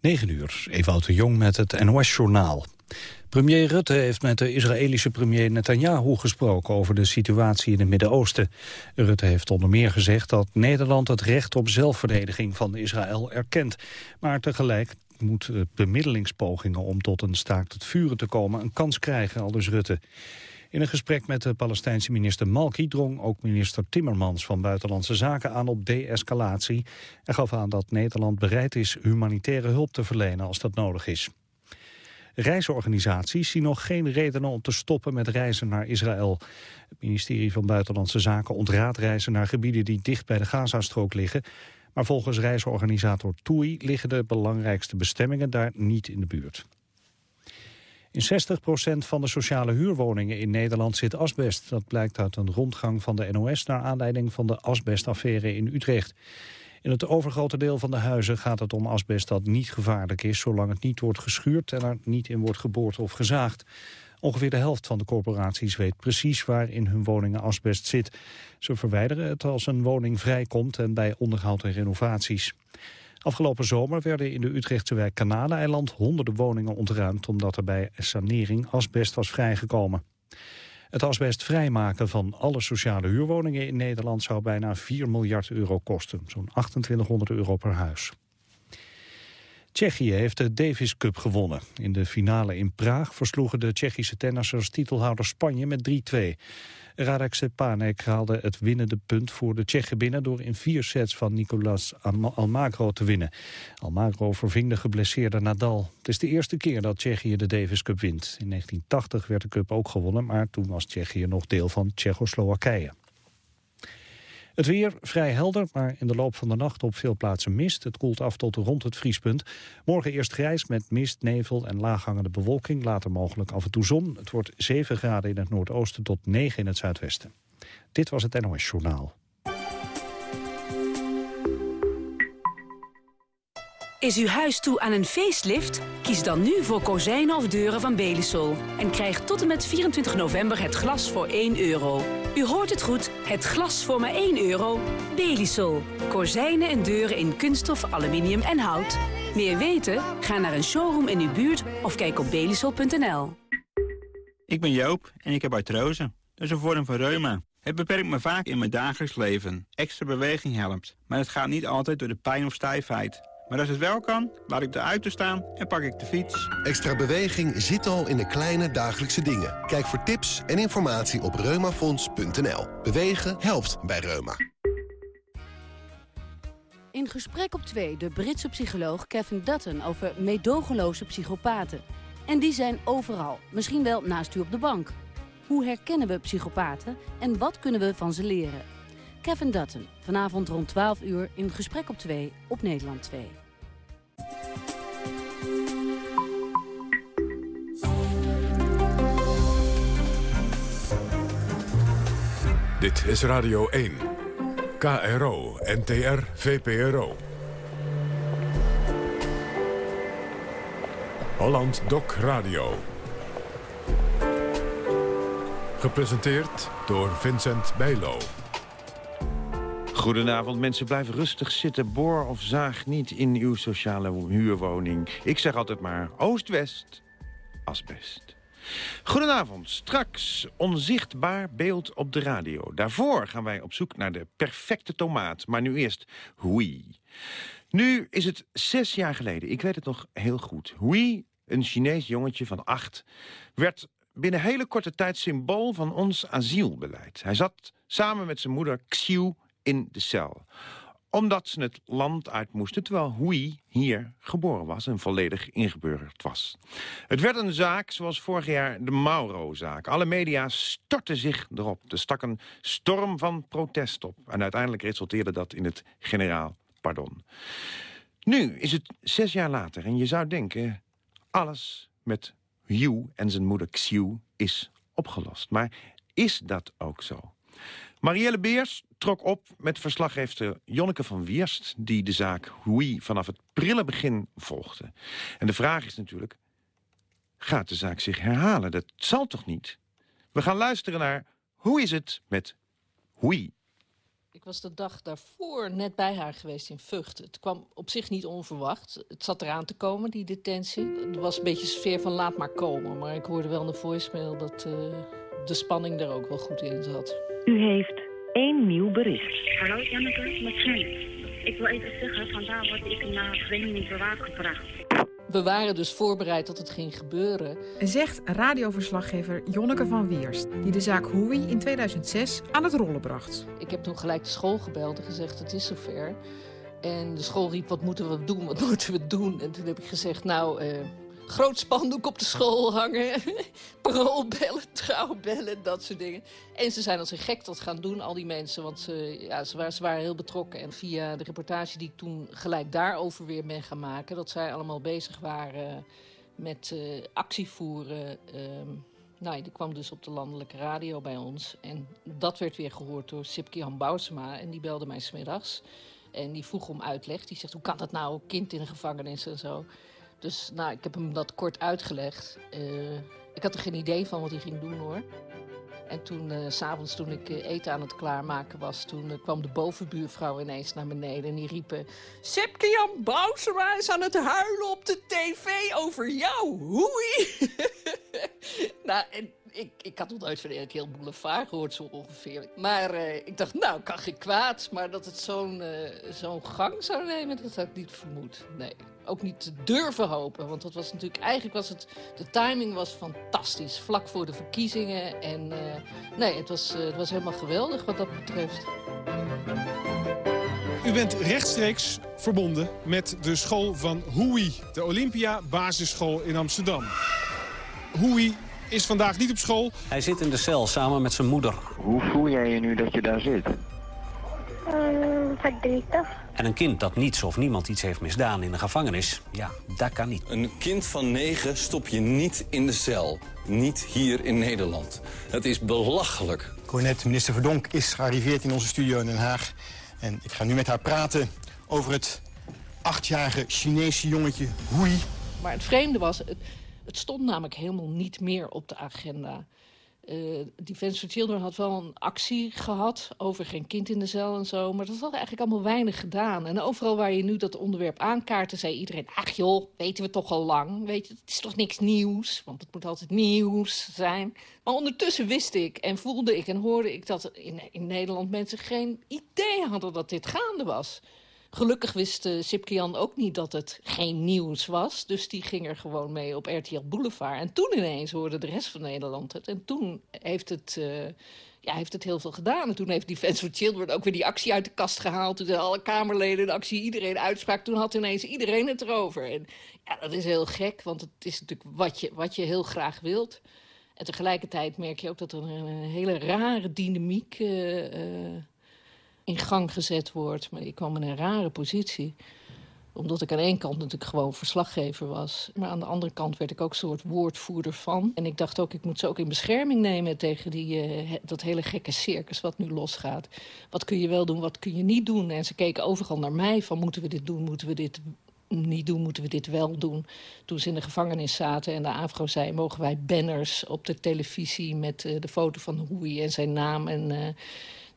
9 uur, Ewout de Jong met het NOS-journaal. Premier Rutte heeft met de Israëlische premier Netanyahu gesproken over de situatie in het Midden-Oosten. Rutte heeft onder meer gezegd dat Nederland het recht op zelfverdediging van Israël erkent. Maar tegelijk moet bemiddelingspogingen om tot een staakt het vuren te komen een kans krijgen, aldus Rutte. In een gesprek met de Palestijnse minister Malki drong ook minister Timmermans van Buitenlandse Zaken aan op de-escalatie en gaf aan dat Nederland bereid is humanitaire hulp te verlenen als dat nodig is. Reisorganisaties zien nog geen redenen om te stoppen met reizen naar Israël. Het ministerie van Buitenlandse Zaken ontraadt reizen naar gebieden die dicht bij de Gazastrook liggen. Maar volgens reisorganisator TUI liggen de belangrijkste bestemmingen daar niet in de buurt. In 60% van de sociale huurwoningen in Nederland zit asbest. Dat blijkt uit een rondgang van de NOS naar aanleiding van de asbestaffaire in Utrecht. In het overgrote deel van de huizen gaat het om asbest dat niet gevaarlijk is... zolang het niet wordt geschuurd en er niet in wordt geboord of gezaagd. Ongeveer de helft van de corporaties weet precies waar in hun woningen asbest zit. Ze verwijderen het als een woning vrijkomt en bij onderhoud en renovaties. Afgelopen zomer werden in de Utrechtse wijk Kanaleiland honderden woningen ontruimd omdat er bij sanering asbest was vrijgekomen. Het asbest vrijmaken van alle sociale huurwoningen in Nederland zou bijna 4 miljard euro kosten, zo'n 2800 euro per huis. Tsjechië heeft de Davis Cup gewonnen. In de finale in Praag versloegen de Tsjechische tennissers titelhouder Spanje met 3-2. Radek Stepanek haalde het winnende punt voor de Tsjechen binnen... door in vier sets van Nicolas Almagro te winnen. Almagro verving de geblesseerde Nadal. Het is de eerste keer dat Tsjechië de Davis Cup wint. In 1980 werd de cup ook gewonnen, maar toen was Tsjechië nog deel van Tsjechoslowakije. Het weer vrij helder, maar in de loop van de nacht op veel plaatsen mist. Het koelt af tot rond het vriespunt. Morgen eerst grijs met mist, nevel en laaghangende bewolking. Later mogelijk af en toe zon. Het wordt 7 graden in het noordoosten tot 9 in het zuidwesten. Dit was het NOS Journaal. Is uw huis toe aan een facelift? Kies dan nu voor kozijnen of deuren van Belisol. En krijg tot en met 24 november het glas voor 1 euro. U hoort het goed, het glas voor maar 1 euro. Belisol. Kozijnen en deuren in kunststof, aluminium en hout. Meer weten? Ga naar een showroom in uw buurt of kijk op belisol.nl. Ik ben Joop en ik heb artrose. Dat is een vorm van reuma. Het beperkt me vaak in mijn dagelijks leven. Extra beweging helpt, maar het gaat niet altijd door de pijn of stijfheid. Maar als het wel kan, laat ik de auto staan en pak ik de fiets. Extra beweging zit al in de kleine dagelijkse dingen. Kijk voor tips en informatie op reumafonds.nl. Bewegen helpt bij Reuma. In gesprek op twee de Britse psycholoog Kevin Dutton over meedogenloze psychopaten. En die zijn overal, misschien wel naast u op de bank. Hoe herkennen we psychopaten en wat kunnen we van ze leren? Kevin Dutton, vanavond rond 12 uur in Gesprek op 2 op Nederland 2. Dit is Radio 1. KRO, NTR, VPRO. Holland Doc Radio. Gepresenteerd door Vincent Bijlo. Goedenavond, mensen. Blijf rustig zitten. Boor of zaag niet in uw sociale huurwoning. Ik zeg altijd maar oost-west, asbest. Goedenavond. Straks onzichtbaar beeld op de radio. Daarvoor gaan wij op zoek naar de perfecte tomaat. Maar nu eerst Hui. Nu is het zes jaar geleden. Ik weet het nog heel goed. Hui, een Chinees jongetje van acht, werd binnen hele korte tijd symbool van ons asielbeleid. Hij zat samen met zijn moeder Xiu in de cel omdat ze het land uit moesten, terwijl Hui hier geboren was en volledig ingeburgerd was. Het werd een zaak zoals vorig jaar de Mauro-zaak. Alle media stortten zich erop. Er stak een storm van protest op. En uiteindelijk resulteerde dat in het generaal pardon. Nu is het zes jaar later en je zou denken... alles met Hu en zijn moeder Xiu is opgelost. Maar is dat ook zo? Marielle Beers trok op met verslaggever Jonneke van Wierst... die de zaak Hui vanaf het prille begin volgde. En de vraag is natuurlijk, gaat de zaak zich herhalen? Dat zal toch niet? We gaan luisteren naar Hoe is het met Hui? was de dag daarvoor net bij haar geweest in Vught. Het kwam op zich niet onverwacht. Het zat eraan te komen, die detentie. Er was een beetje een sfeer van laat maar komen. Maar ik hoorde wel in de voicemail dat uh, de spanning er ook wel goed in zat. U heeft één nieuw bericht. Hallo Janneke, met Sven. Ik wil even zeggen, vandaag word ik naar Vereniging Bewaard gebracht. We waren dus voorbereid dat het ging gebeuren. Zegt radioverslaggever Jonneke van Weerst... die de zaak Hoei in 2006 aan het rollen bracht. Ik heb toen gelijk de school gebeld en gezegd, het is zover. En de school riep, wat moeten we doen, wat moeten we doen? En toen heb ik gezegd, nou, uh, groot spandoek op de school hangen. Paroolbellen, trouwbellen, dat soort dingen. En ze zijn als een gek dat gaan doen, al die mensen. Want ze, ja, ze, waren, ze waren heel betrokken. En via de reportage die ik toen gelijk daarover weer ben gaan maken... dat zij allemaal bezig waren met uh, actie voeren... Uh, nou, die kwam dus op de landelijke radio bij ons. En dat werd weer gehoord door Sipke Jan Bousema. En die belde mij smiddags. En die vroeg om uitleg. Die zegt, hoe kan dat nou, kind in de gevangenis en zo. Dus nou, ik heb hem dat kort uitgelegd. Uh, ik had er geen idee van wat hij ging doen hoor. En toen, uh, s'avonds toen ik uh, eten aan het klaarmaken was... toen kwam de bovenbuurvrouw ineens naar beneden en die riepen... Sipke Jan Bousema is aan het huilen op de tv over jou, hoei! nou, en ik, ik had nog nooit van Erik heel Boulevard gehoord, zo ongeveer. Maar uh, ik dacht, nou, kan geen kwaad. Maar dat het zo'n uh, zo'n gang zou nemen, dat had ik niet vermoed. Nee, ook niet te durven hopen. Want dat was natuurlijk, eigenlijk was het, de timing was fantastisch. Vlak voor de verkiezingen. En uh, nee, het was, het was helemaal geweldig wat dat betreft. U bent rechtstreeks verbonden met de school van Hoei, de Olympia Basisschool in Amsterdam. Hoei is vandaag niet op school. Hij zit in de cel samen met zijn moeder. Hoe voel jij je nu dat je daar zit? Um, verdrietig. En een kind dat niets of niemand iets heeft misdaan in de gevangenis, ja, dat kan niet. Een kind van negen stop je niet in de cel. Niet hier in Nederland. Het is belachelijk. Ik hoor net, minister Verdonk is gearriveerd in onze studio in Den Haag. En ik ga nu met haar praten over het achtjarige Chinese jongetje Hui. Maar het vreemde was, het, stond namelijk helemaal niet meer op de agenda. Uh, Defense for Children had wel een actie gehad over geen kind in de cel en zo. Maar dat had eigenlijk allemaal weinig gedaan. En overal waar je nu dat onderwerp aankaartte, zei iedereen... ach joh, weten we toch al lang. Weet je, het is toch niks nieuws, want het moet altijd nieuws zijn. Maar ondertussen wist ik en voelde ik en hoorde ik dat in, in Nederland mensen geen idee hadden dat dit gaande was. Gelukkig wist uh, Sipkian ook niet dat het geen nieuws was. Dus die ging er gewoon mee op RTL Boulevard. En toen ineens hoorde de rest van Nederland het. En toen heeft het, uh, ja, heeft het heel veel gedaan. En toen heeft Defense for Children ook weer die actie uit de kast gehaald. Toen alle Kamerleden de actie, iedereen uitspraak. Toen had ineens iedereen het erover. En ja, dat is heel gek, want het is natuurlijk wat je, wat je heel graag wilt. En tegelijkertijd merk je ook dat er een, een hele rare dynamiek... Uh, in gang gezet wordt. Maar ik kwam in een rare positie. Omdat ik aan één kant natuurlijk gewoon verslaggever was. Maar aan de andere kant werd ik ook een soort woordvoerder van. En ik dacht ook, ik moet ze ook in bescherming nemen tegen die, uh, dat hele gekke circus wat nu losgaat. Wat kun je wel doen, wat kun je niet doen? En ze keken overal naar mij van, moeten we dit doen, moeten we dit niet doen, moeten we dit wel doen. Toen ze in de gevangenis zaten en de AVRO zei... mogen wij banners op de televisie met uh, de foto van Hoei en zijn naam... en uh,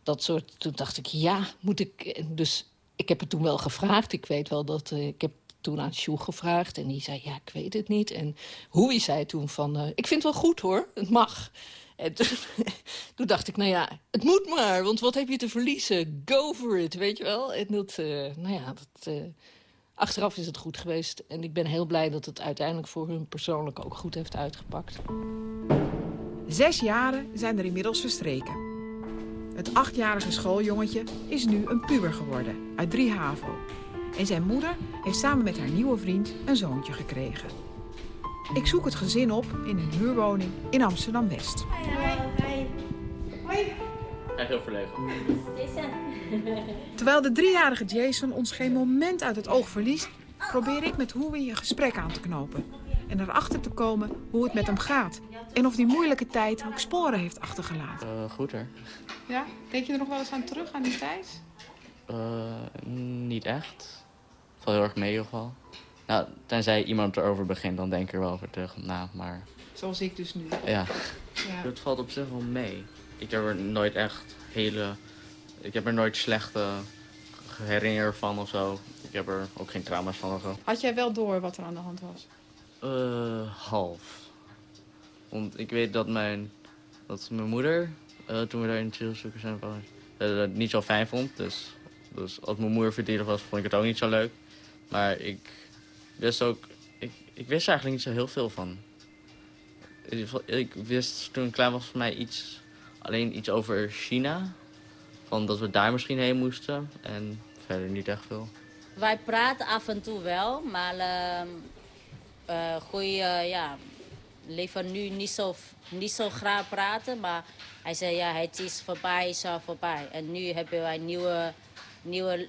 dat soort. Toen dacht ik, ja, moet ik. Dus ik heb het toen wel gevraagd. Ik weet wel dat. Uh, ik heb toen aan Sjoe gevraagd en die zei, ja, ik weet het niet. En Hoei zei toen van, uh, ik vind het wel goed hoor, het mag. En toen, toen, dacht ik, nou ja, het moet maar, want wat heb je te verliezen? Go for it, weet je wel? En dat, uh, nou ja, dat, achteraf is het goed geweest. En ik ben heel blij dat het uiteindelijk voor hun persoonlijk ook goed heeft uitgepakt. Zes jaren zijn er inmiddels verstreken. Het achtjarige schooljongetje is nu een puber geworden uit 3 HAVO. En zijn moeder heeft samen met haar nieuwe vriend een zoontje gekregen. Ik zoek het gezin op in een huurwoning in Amsterdam-West. Hoi. Hoi. Echt heel verlegen. Terwijl de driejarige Jason ons geen moment uit het oog verliest... probeer ik met Howie een gesprek aan te knopen. En erachter te komen hoe het met hem gaat. En of die moeilijke tijd ook sporen heeft achtergelaten. Uh, goed hè. Ja? Denk je er nog wel eens aan terug, aan die tijd? Uh, niet echt. Het valt heel erg mee in ieder geval. Nou, tenzij iemand erover begint, dan denk ik er wel over terug na, maar... Zoals ik dus nu. Ja. ja. Het valt op zich wel mee. Ik heb er nooit echt hele ik heb er nooit slechte herinneringen van of zo. Ik heb er ook geen trauma's van of zo. Had jij wel door wat er aan de hand was? Uh, half. Want ik weet dat mijn, dat mijn moeder, uh, toen we daar in het zielzoeken zijn uh, het niet zo fijn vond. Dus, dus als mijn moeder verdrietig was, vond ik het ook niet zo leuk. Maar ik wist ook, ik, ik wist eigenlijk niet zo heel veel van. Ik, wist toen ik klein was van mij iets, alleen iets over China. Van dat we daar misschien heen moesten en verder niet echt veel. Wij praten af en toe wel, maar uh, uh, goeie, ja, liever nu niet zo, niet zo graag praten. Maar hij zei, ja, het is voorbij, is al voorbij. En nu hebben wij nieuwe, nieuwe,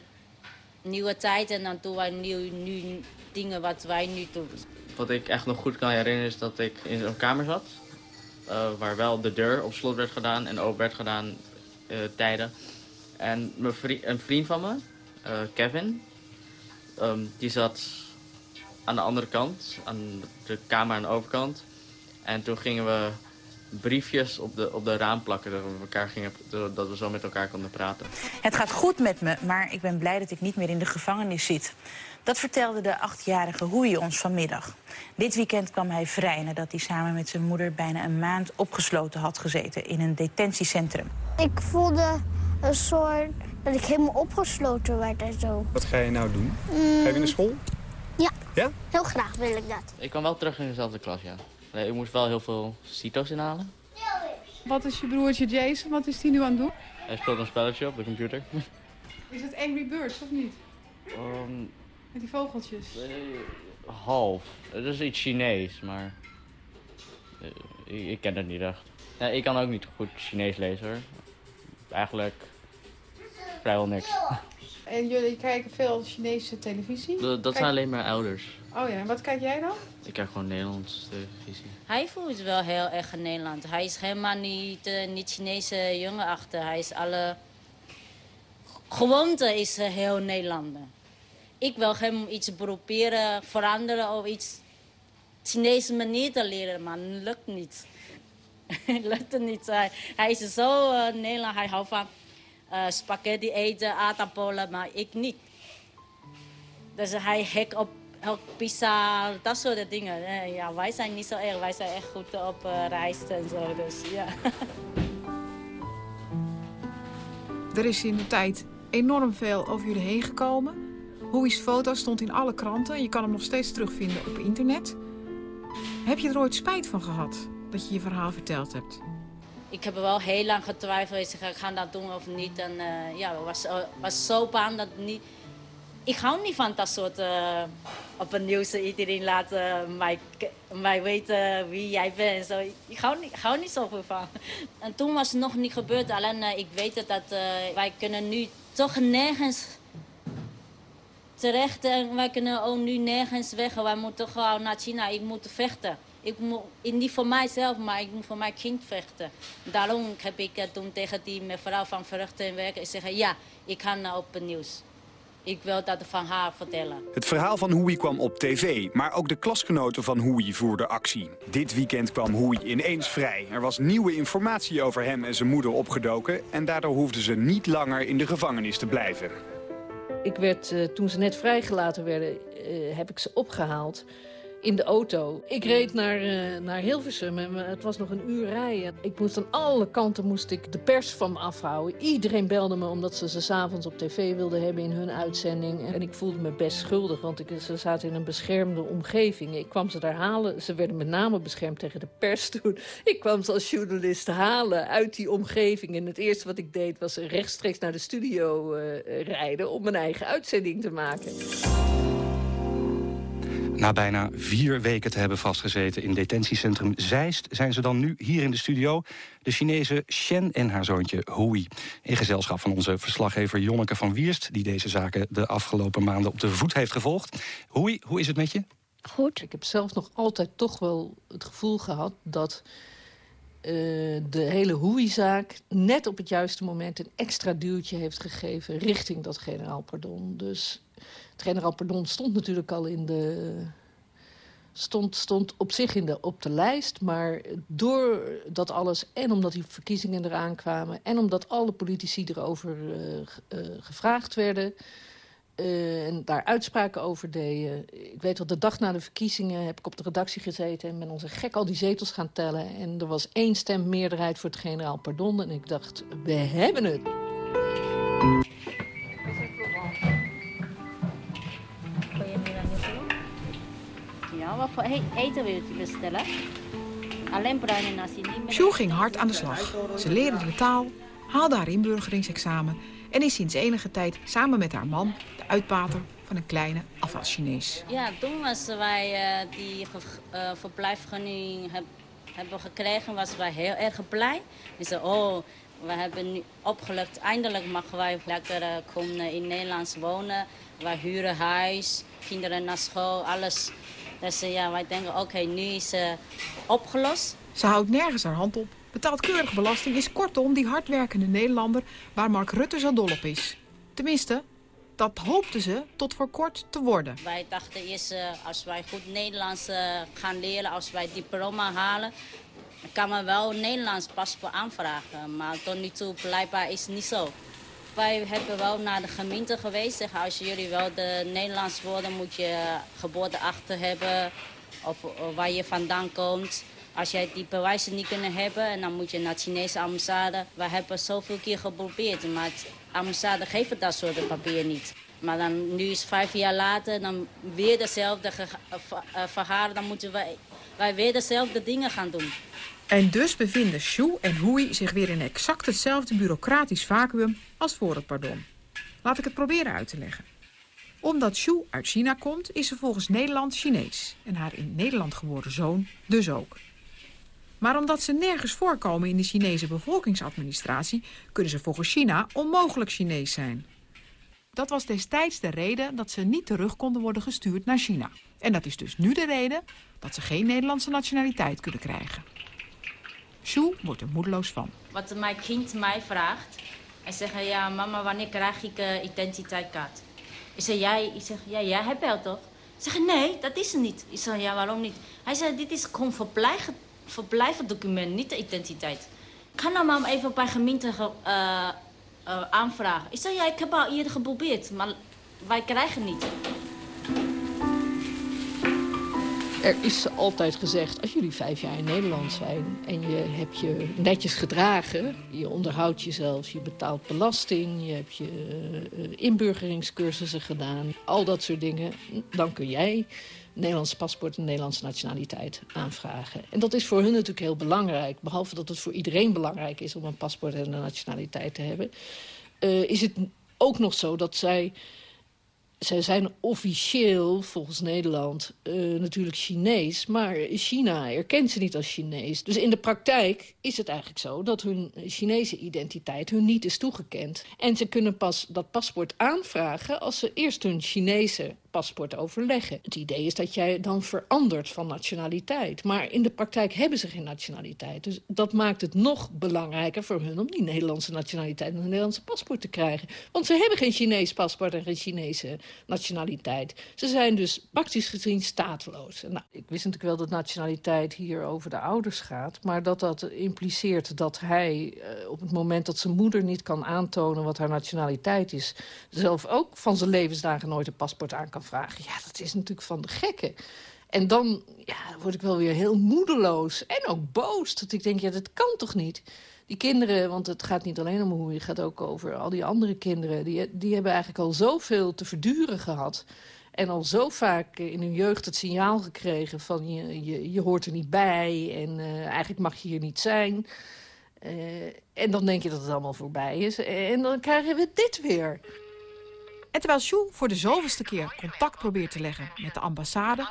nieuwe tijd en dan doen wij nieuwe, nieuwe dingen wat wij nu doen. Wat ik echt nog goed kan herinneren is dat ik in een kamer zat. Uh, waar wel de deur op slot werd gedaan en open werd gedaan tijden. En mijn een vriend van me, Kevin, um, die zat aan de andere kant, aan de kamer aan de overkant. En toen gingen we briefjes op de, op de raam plakken, dat we, elkaar gingen, dat we zo met elkaar konden praten. Het gaat goed met me, maar ik ben blij dat ik niet meer in de gevangenis zit. Dat vertelde de achtjarige Hoei ons vanmiddag. Dit weekend kwam hij vrij nadat hij samen met zijn moeder bijna een maand opgesloten had gezeten in een detentiecentrum. Ik voelde een soort dat ik helemaal opgesloten werd en zo. Wat ga je nou doen? Mm. Ga je in de school? Ja. Ja? Heel graag wil ik dat. Ik kwam wel terug in dezelfde klas, ja. Nee, ik moest wel heel veel CITO's inhalen. Wat is je broertje Jason? Wat is hij nu aan het doen? Hij speelt een spelletje op de computer. Is het Angry Birds of niet? Um, Met die vogeltjes? Uh, half. Het is iets Chinees, maar... Uh, ik, ik, ken het niet echt. Nee, ik kan ook niet goed Chinees lezen hoor. Eigenlijk vrijwel niks. En jullie kijken veel Chinese televisie? Dat, dat zijn alleen maar ouders. Oh ja, en wat kijk jij dan? Ik kijk gewoon Nederlands televisie. Hij voelt wel heel erg Nederland. Hij is helemaal niet, uh, niet Chinese jongen achter. Hij is alle... Gewoonte is uh, heel Nederlander. Ik wil hem iets proberen veranderen of iets Chinese manier te leren, maar lukt niet. lukt niet. Hij, hij is zo uh, Nederland, hij houdt van uh, spaghetti eten, aardappelen, maar ik niet. Dus hij hek op, op pizza, dat soort dingen. Ja, wij zijn niet zo erg, wij zijn echt goed op uh, rijst en zo. Dus, ja. Er is in de tijd enorm veel over jullie heen gekomen. Hoe's foto stond in alle kranten. Je kan hem nog steeds terugvinden op internet. Heb je er ooit spijt van gehad dat je je verhaal verteld hebt? Ik heb wel heel lang getwijfeld. Ik zeg, ga dat doen of niet. En uh, ja, was, was zo bang dat niet... Ik hou niet van dat soort... Uh, op het nieuws iedereen laten mij, mij weten wie jij bent. En zo. Ik hou niet, hou niet zoveel van. En toen was het nog niet gebeurd. Alleen ik weet het dat wij kunnen nu toch nergens terecht. En wij kunnen ook nu nergens weg. Wij moeten gewoon naar China. Ik moet vechten. Ik moet, niet voor mijzelf, maar ik moet voor mijn kind vechten. Daarom heb ik toen tegen die mevrouw van Vruchten en Werk gezegd... ja, ik ga op het nieuws. Ik wil dat van haar vertellen. Het verhaal van Hoei kwam op tv, maar ook de klasgenoten van Hoei voerden actie. Dit weekend kwam Hoei ineens vrij. Er was nieuwe informatie over hem en zijn moeder opgedoken... en daardoor hoefden ze niet langer in de gevangenis te blijven. Ik werd, uh, toen ze net vrijgelaten werden, uh, heb ik ze opgehaald in de auto. Ik reed naar, uh, naar Hilversum en het was nog een uur rijden. Ik moest aan alle kanten moest ik de pers van me afhouden. Iedereen belde me omdat ze ze s'avonds op tv wilden hebben in hun uitzending. En ik voelde me best schuldig, want ik, ze zaten in een beschermde omgeving. Ik kwam ze daar halen. Ze werden met name beschermd tegen de pers toen. Ik kwam ze als journalist halen uit die omgeving. En het eerste wat ik deed was rechtstreeks naar de studio uh, rijden... om mijn eigen uitzending te maken. Na bijna vier weken te hebben vastgezeten in detentiecentrum Zeist... zijn ze dan nu hier in de studio. De Chinese Shen en haar zoontje Hui. In gezelschap van onze verslaggever Jonneke van Wierst... die deze zaken de afgelopen maanden op de voet heeft gevolgd. Hui, hoe is het met je? Goed. Ik heb zelf nog altijd toch wel het gevoel gehad... dat uh, de hele Hui-zaak net op het juiste moment... een extra duwtje heeft gegeven richting dat generaal pardon. Dus generaal pardon stond natuurlijk al in de, stond, stond op zich in de, op de lijst. Maar door dat alles, en omdat die verkiezingen eraan kwamen... en omdat alle politici erover uh, uh, gevraagd werden... Uh, en daar uitspraken over deden. Ik weet wel, de dag na de verkiezingen heb ik op de redactie gezeten... en ben onze gek al die zetels gaan tellen. En er was één stem meerderheid voor het generaal pardon. En ik dacht, we hebben het. Wat voor eten wilt u bestellen? Alleen bruine nasi. Sjoe ging hard aan de slag. Ze leerde de taal, haalde haar inburgeringsexamen... en is sinds enige tijd samen met haar man de uitbater van een kleine afwas-Chinees. Ja, toen was wij uh, die uh, verblijfvergunning heb, hebben gekregen, was wij heel erg blij. We zeiden, oh, we hebben nu opgelukt. Eindelijk mogen wij lekker uh, komen in Nederland wonen. Wij huren huis, kinderen naar school, alles. Dus ja, wij denken, oké, nu is het opgelost. Ze houdt nergens haar hand op, betaalt keurig belasting... is kortom die hardwerkende Nederlander waar Mark Rutte zo dol op is. Tenminste, dat hoopten ze tot voor kort te worden. Wij dachten eerst, als wij goed Nederlands gaan leren, als wij diploma halen... kan men wel een Nederlands paspoort aanvragen. Maar tot nu toe blijkbaar is het niet zo. Wij hebben wel naar de gemeente geweest. Zeggen, als jullie wel de Nederlands worden, moet je geboorteachter hebben. Of, waar je vandaan komt. Als jij die bewijzen niet kunnen hebben, dan moet je naar de Chinese ambassade. We hebben zoveel keer geprobeerd, maar de ambassade geeft dat soort papier niet. Maar dan, nu is vijf jaar later, dan weer dezelfde verhalen. Dan moeten wij, wij weer dezelfde dingen gaan doen. En dus bevinden Shu en Hui zich weer in exact hetzelfde bureaucratisch vacuüm als voor het pardon. Laat ik het proberen uit te leggen. Omdat Shu uit China komt, is ze volgens Nederland Chinees. En haar in Nederland geboren zoon dus ook. Maar omdat ze nergens voorkomen in de Chinese bevolkingsadministratie... kunnen ze volgens China onmogelijk Chinees zijn. Dat was destijds de reden dat ze niet terug konden worden gestuurd naar China. En dat is dus nu de reden dat ze geen Nederlandse nationaliteit kunnen krijgen. Sue wordt er moedeloos van. Wat mijn kind mij vraagt, hij zegt, ja mama, wanneer krijg ik uh, identiteitskaart? Ik zeg, jij, ik zeg, jij hebt wel toch? Ik zeg, nee, dat is het niet. Ik zeg, ja, waarom niet? Hij zei, dit is gewoon verblijf, verblijvend document, niet de identiteit. Ga nou maar even bij gemeente uh, uh, aanvragen. Ik zeg, ja, ik heb al eerder geprobeerd, maar wij krijgen niet. Er is altijd gezegd, als jullie vijf jaar in Nederland zijn... en je hebt je netjes gedragen, je onderhoudt jezelf, je betaalt belasting... je hebt je uh, inburgeringscursussen gedaan, al dat soort dingen... dan kun jij Nederlands paspoort en Nederlandse nationaliteit aanvragen. En dat is voor hun natuurlijk heel belangrijk. Behalve dat het voor iedereen belangrijk is om een paspoort en een nationaliteit te hebben... Uh, is het ook nog zo dat zij zij zijn officieel, volgens Nederland, uh, natuurlijk Chinees. Maar China erkent ze niet als Chinees. Dus in de praktijk is het eigenlijk zo dat hun Chinese identiteit hun niet is toegekend. En ze kunnen pas dat paspoort aanvragen als ze eerst hun Chinese paspoort overleggen. Het idee is dat jij dan verandert van nationaliteit. Maar in de praktijk hebben ze geen nationaliteit. Dus dat maakt het nog belangrijker voor hun... om die Nederlandse nationaliteit en een Nederlandse paspoort te krijgen. Want ze hebben geen Chinees paspoort en geen Chinese nationaliteit. Ze zijn dus praktisch gezien stateloos. Nou, ik wist natuurlijk wel dat nationaliteit hier over de ouders gaat... maar dat dat impliceert dat hij uh, op het moment dat zijn moeder niet kan aantonen... wat haar nationaliteit is, zelf ook van zijn levensdagen nooit een paspoort aan kan vragen. Ja, dat is natuurlijk van de gekken. En dan ja, word ik wel weer heel moedeloos en ook boos. Dat ik denk, ja, dat kan toch niet? Die kinderen, want het gaat niet alleen om hoe het gaat ook over al die andere kinderen. Die, die hebben eigenlijk al zoveel te verduren gehad. En al zo vaak in hun jeugd het signaal gekregen van je, je, je hoort er niet bij. En uh, eigenlijk mag je hier niet zijn. Uh, en dan denk je dat het allemaal voorbij is. En dan krijgen we dit weer. En terwijl Sjoe voor de zoveelste keer contact probeert te leggen met de ambassade...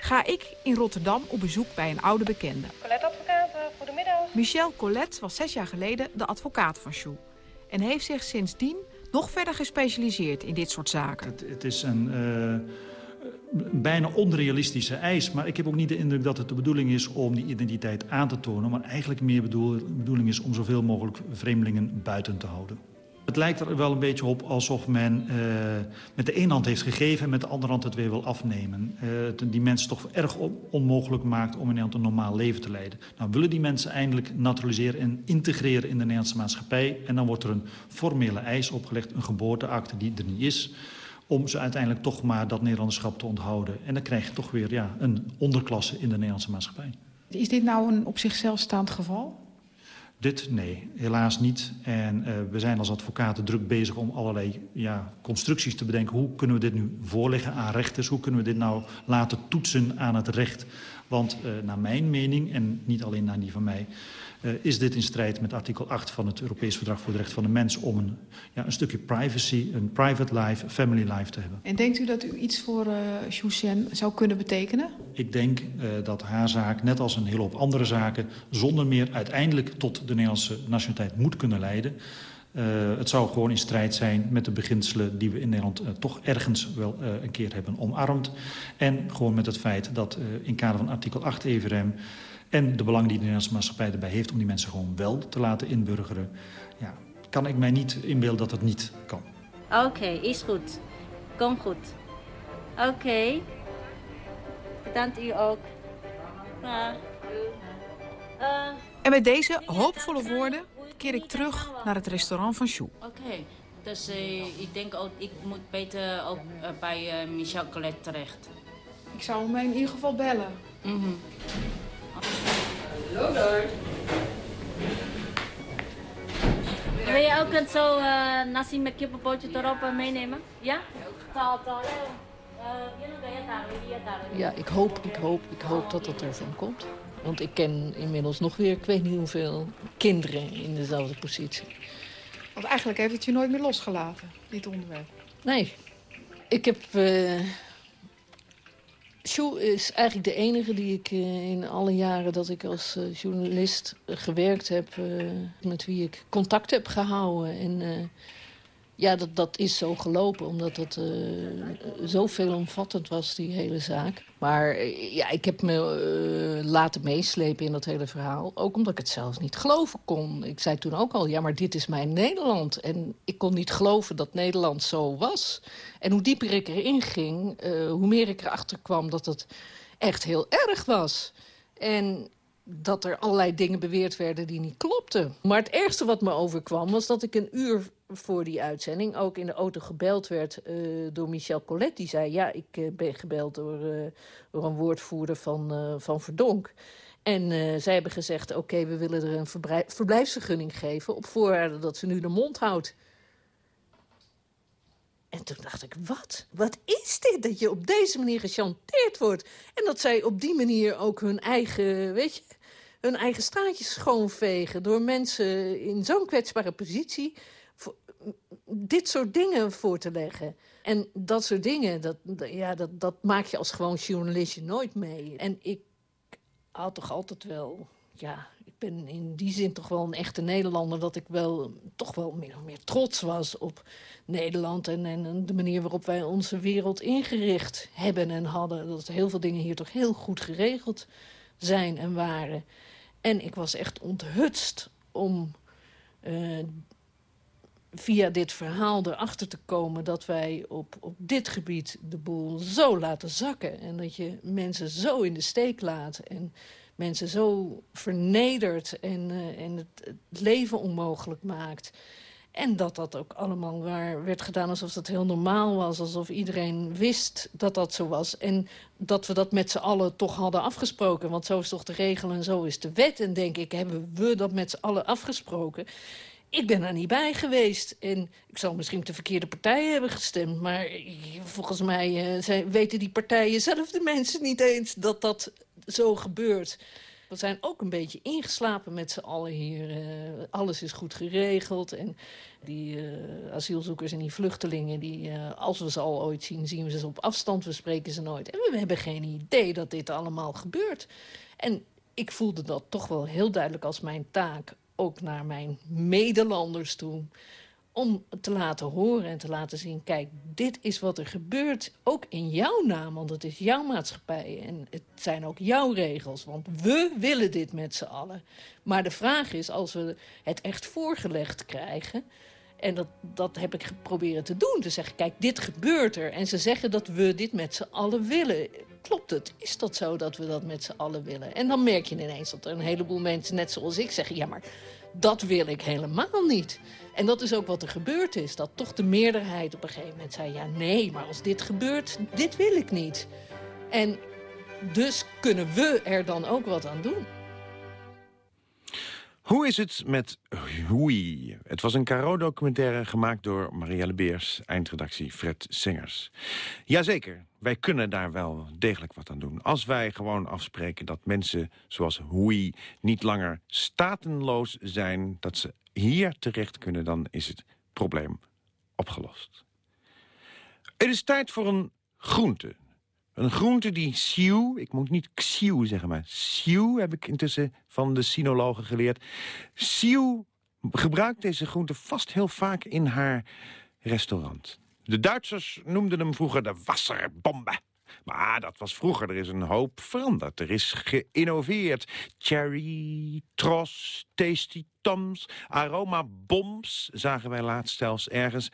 ga ik in Rotterdam op bezoek bij een oude bekende. Colette Advocaat, goedemiddag. Michel Colette was zes jaar geleden de advocaat van Sjoe. En heeft zich sindsdien nog verder gespecialiseerd in dit soort zaken. Het, het is een... Uh bijna onrealistische eis. Maar ik heb ook niet de indruk dat het de bedoeling is om die identiteit aan te tonen. Maar eigenlijk meer bedoel, de bedoeling is om zoveel mogelijk vreemdelingen buiten te houden. Het lijkt er wel een beetje op alsof men uh, met de ene hand heeft gegeven... en met de andere hand het weer wil afnemen. Uh, die mensen toch erg onmogelijk maakt om in Nederland een normaal leven te leiden. Nou willen die mensen eindelijk naturaliseren en integreren in de Nederlandse maatschappij... en dan wordt er een formele eis opgelegd, een geboorteakte die er niet is om ze uiteindelijk toch maar dat Nederlanderschap te onthouden. En dan krijg je toch weer ja, een onderklasse in de Nederlandse maatschappij. Is dit nou een op zichzelf staand geval? Dit? Nee, helaas niet. En uh, we zijn als advocaten druk bezig om allerlei ja, constructies te bedenken. Hoe kunnen we dit nu voorleggen aan rechters? Hoe kunnen we dit nou laten toetsen aan het recht? Want uh, naar mijn mening, en niet alleen naar die van mij... Uh, is dit in strijd met artikel 8 van het Europees Verdrag voor de Rechten van de Mens... om een, ja, een stukje privacy, een private life, family life te hebben. En denkt u dat u iets voor uh, Xu Shen zou kunnen betekenen? Ik denk uh, dat haar zaak, net als een hele hoop andere zaken... zonder meer uiteindelijk tot de Nederlandse nationaliteit moet kunnen leiden... Uh, het zou gewoon in strijd zijn met de beginselen die we in Nederland uh, toch ergens wel uh, een keer hebben omarmd. En gewoon met het feit dat in kader van artikel 8 EVRM en de belang die de Nederlandse maatschappij erbij heeft om die mensen gewoon wel te laten inburgeren, ja, kan ik mij niet inbeelden dat het niet kan. Oké, okay, is goed. Kom goed. Oké. Okay. Bedankt u ook. Ja. En met deze hoopvolle woorden keer ik terug naar het restaurant van Sjoe. Oké, okay. dus uh, ik denk ook, ik moet beter ook uh, bij uh, Michel Colette terecht. Ik zou hem in ieder geval bellen. Mm -hmm. Hallo daar. Wil je ook een zo nasi met kippenpootje erop meenemen? Ja? Ja, ik hoop, ik hoop, ik hoop dat het ervan komt. Want ik ken inmiddels nog weer, ik weet niet hoeveel, kinderen in dezelfde positie. Want eigenlijk heeft het je nooit meer losgelaten, dit onderwerp. Nee. Ik heb... Uh... Sjoe is eigenlijk de enige die ik uh, in alle jaren dat ik als uh, journalist gewerkt heb... met wie ik contact heb gehouden. En ja, dat, dat is zo gelopen, omdat het uh, zo veelomvattend was, die hele zaak. Maar uh, ja, ik heb me uh, laten meeslepen in dat hele verhaal. Ook omdat ik het zelfs niet geloven kon. Ik zei toen ook al, ja, maar dit is mijn Nederland. En ik kon niet geloven dat Nederland zo was. En hoe dieper ik erin ging, hoe meer ik erachter kwam dat het echt heel erg was. En dat er allerlei dingen beweerd werden die niet klopten. Maar het ergste wat me overkwam was dat ik een uur voor die uitzending ook in de auto gebeld werd uh, door Michel Collet. Die zei, ja, ik uh, ben gebeld door, uh, door een woordvoerder van, van Verdonk. En zij hebben gezegd, oké, we willen er een verblijfsvergunning geven... op voorwaarde dat ze nu de mond houdt. En toen dacht ik, wat? Wat is dit? Dat je op deze manier gechanteerd wordt. En dat zij op die manier ook hun eigen, weet je, hun eigen straatjes schoonvegen... door mensen in zo'n kwetsbare positie dit soort dingen voor te leggen. En dat soort dingen, dat, ja, dat, dat maak je als gewoon journalist nooit mee. En ik had toch altijd wel... Ja, ik ben in die zin toch wel een echte Nederlander... dat ik wel toch wel meer, meer trots was op Nederland... En, en de manier waarop wij onze wereld ingericht hebben en hadden. Dat heel veel dingen hier toch heel goed geregeld zijn en waren. En ik was echt onthutst om uh, via dit verhaal erachter te komen... dat wij op, op dit gebied de boel zo laten zakken. En dat je mensen zo in de steek laat. En mensen zo vernedert en, uh, en het, het, leven onmogelijk maakt. En dat dat ook allemaal waar werd gedaan alsof dat heel normaal was. Alsof iedereen wist dat dat zo was. En dat we dat met z'n allen toch hadden afgesproken. Want zo is toch de regel en zo is de wet. En denk ik, hebben we dat met z'n allen afgesproken ik ben er niet bij geweest. En ik zal misschien de verkeerde partijen hebben gestemd. Maar volgens mij zijn, weten die partijen zelf de mensen niet eens dat dat zo gebeurt. We zijn ook een beetje ingeslapen met z'n allen hier. Uh, alles is goed geregeld. En die uh, asielzoekers en die vluchtelingen, die, als we ze al ooit zien, zien we ze op afstand. We spreken ze nooit. En we hebben geen idee dat dit allemaal gebeurt. En ik voelde dat toch wel heel duidelijk als mijn taak ook naar mijn medelanders toe. Om te laten horen en te laten zien, kijk, dit is wat er gebeurt. Ook in jouw naam, want het is jouw maatschappij. En het zijn ook jouw regels, want we willen dit met z'n allen. Maar de vraag is, als we het echt voorgelegd krijgen... En dat, dat heb ik geprobeerd te doen. Te zeggen, kijk, dit gebeurt er. En ze zeggen dat we dit met z'n allen willen. Klopt het? Is dat zo dat we dat met z'n allen willen? En dan merk je ineens dat er een heleboel mensen, net zoals ik, zeggen... ja, maar dat wil ik helemaal niet. En dat is ook wat er gebeurd is. Dat toch de meerderheid op een gegeven moment zei... ja, nee, maar als dit gebeurt, dit wil ik niet. En dus kunnen we er dan ook wat aan doen. Hoe is het met Hui? Het was een Caro-documentaire gemaakt door Marielle Beers, eindredactie Fred Singers. Jazeker, wij kunnen daar wel degelijk wat aan doen. Als wij gewoon afspreken dat mensen zoals Hui niet langer statenloos zijn... dat ze hier terecht kunnen, dan is het probleem opgelost. Het is tijd voor een groente een groente die siu, ik moet niet xiu zeggen, maar siu heb ik intussen van de sinologen geleerd. Siu gebruikt deze groente vast heel vaak in haar restaurant. De Duitsers noemden hem vroeger de wasserbombe. Maar dat was vroeger. Er is een hoop veranderd. Er is geïnnoveerd. Cherry, Tros, Tasty Toms, Aroma Bombs zagen wij laatst zelfs ergens.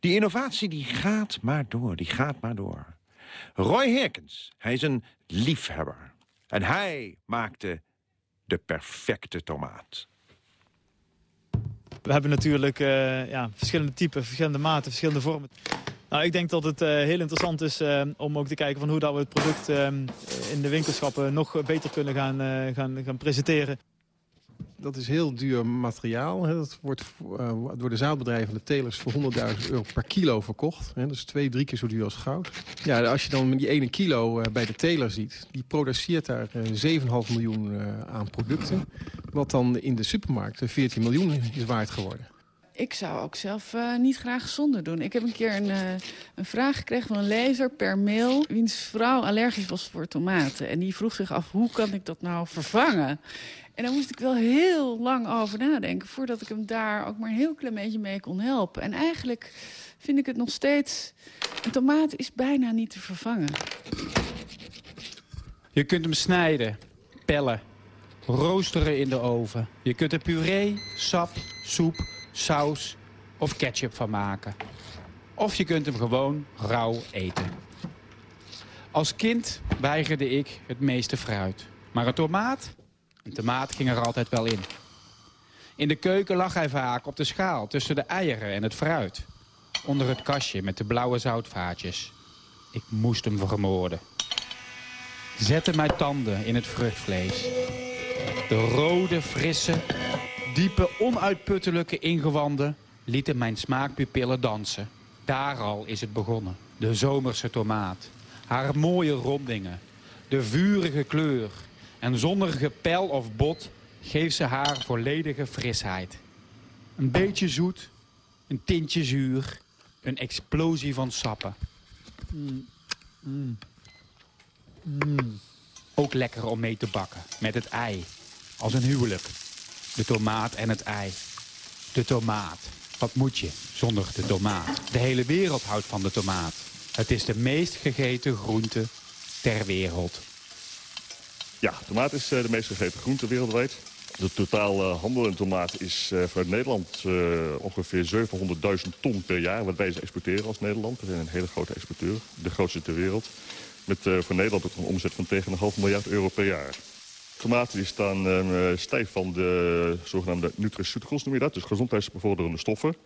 Die innovatie die gaat maar door, die gaat maar door. Roy Herkens, hij is een liefhebber. En hij maakte de perfecte tomaat. We hebben natuurlijk uh, ja, verschillende typen, verschillende maten, verschillende vormen. Nou, ik denk dat het uh, heel interessant is uh, om ook te kijken van hoe dat we het product in de winkelschappen nog beter kunnen gaan, gaan, gaan presenteren. Dat is heel duur materiaal. Hè. Dat wordt uh, door de zaadbedrijven de telers voor 100.000 euro per kilo verkocht. Hè. Dat is twee, drie keer zo duur als goud. Ja, als je dan die ene kilo uh, bij de teler ziet... die produceert daar uh, 7,5 miljoen aan producten. Wat dan in de supermarkt 14 miljoen is waard geworden. Ik zou ook zelf uh, niet graag zonder doen. Ik heb een keer een, uh, een vraag gekregen van een lezer per mail... wiens vrouw allergisch was voor tomaten. En die vroeg zich af, hoe kan ik dat nou vervangen? En daar moest ik wel heel lang over nadenken... voordat ik hem daar ook maar een heel klein beetje mee kon helpen. En eigenlijk vind ik het nog steeds... een tomaat is bijna niet te vervangen. Je kunt hem snijden, pellen, roosteren in de oven. Je kunt er puree, sap, soep, saus of ketchup van maken. Of je kunt hem gewoon rauw eten. Als kind weigerde ik het meeste fruit. Maar een tomaat een tomaat ging er altijd wel in. In de keuken lag hij vaak op de schaal tussen de eieren en het fruit. Onder het kastje met de blauwe zoutvaatjes. Ik moest hem vermoorden. Zette mijn tanden in het vruchtvlees. De rode, frisse, diepe, onuitputtelijke ingewanden lieten mijn smaakpupillen dansen. Daar al is het begonnen. De zomerse tomaat. Haar mooie rondingen. De vurige kleur. En zonder gepel of bot geeft ze haar volledige frisheid. Een beetje zoet, een tintje zuur, een explosie van sappen. Mm. Mm. Mm. Ook lekker om mee te bakken, met het ei. Als een huwelijk. De tomaat en het ei. De tomaat. Wat moet je zonder de tomaat? De hele wereld houdt van de tomaat. Het is de meest gegeten groente ter wereld. Ja, tomaat is uh, de meest gegeten groente wereldwijd. De totale uh, handel in tomaat is uh, vanuit Nederland ongeveer 700.000 ton per jaar... wat wij ze exporteren als Nederland. We zijn een hele grote exporteur, de grootste ter wereld. Met voor Nederland een omzet van tegen een half miljard euro per jaar. Tomaten die staan stijf van de zogenaamde nutraceuticals, noem je dat. Dus gezondheidsbevorderende stoffen.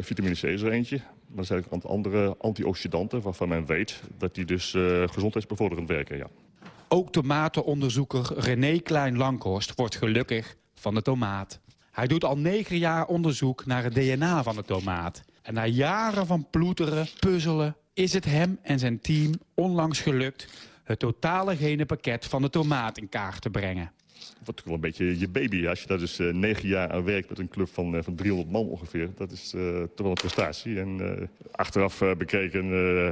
vitamine C is er eentje. Maar er zijn ook een andere antioxidanten waarvan men weet dat die dus gezondheidsbevorderend werken, ja. Ook tomatenonderzoeker René Klein-Lankhorst wordt gelukkig van de tomaat. Hij doet al negen jaar onderzoek naar het DNA van de tomaat. En na jaren van ploeteren, puzzelen, is het hem en zijn team onlangs gelukt... het totale genenpakket van de tomaat in kaart te brengen. Dat wordt wel een beetje je baby. Als je daar dus uh, negen jaar aan werkt met een club van, uh, van 300 man ongeveer. Dat is uh, toch wel een prestatie. En achteraf bekeken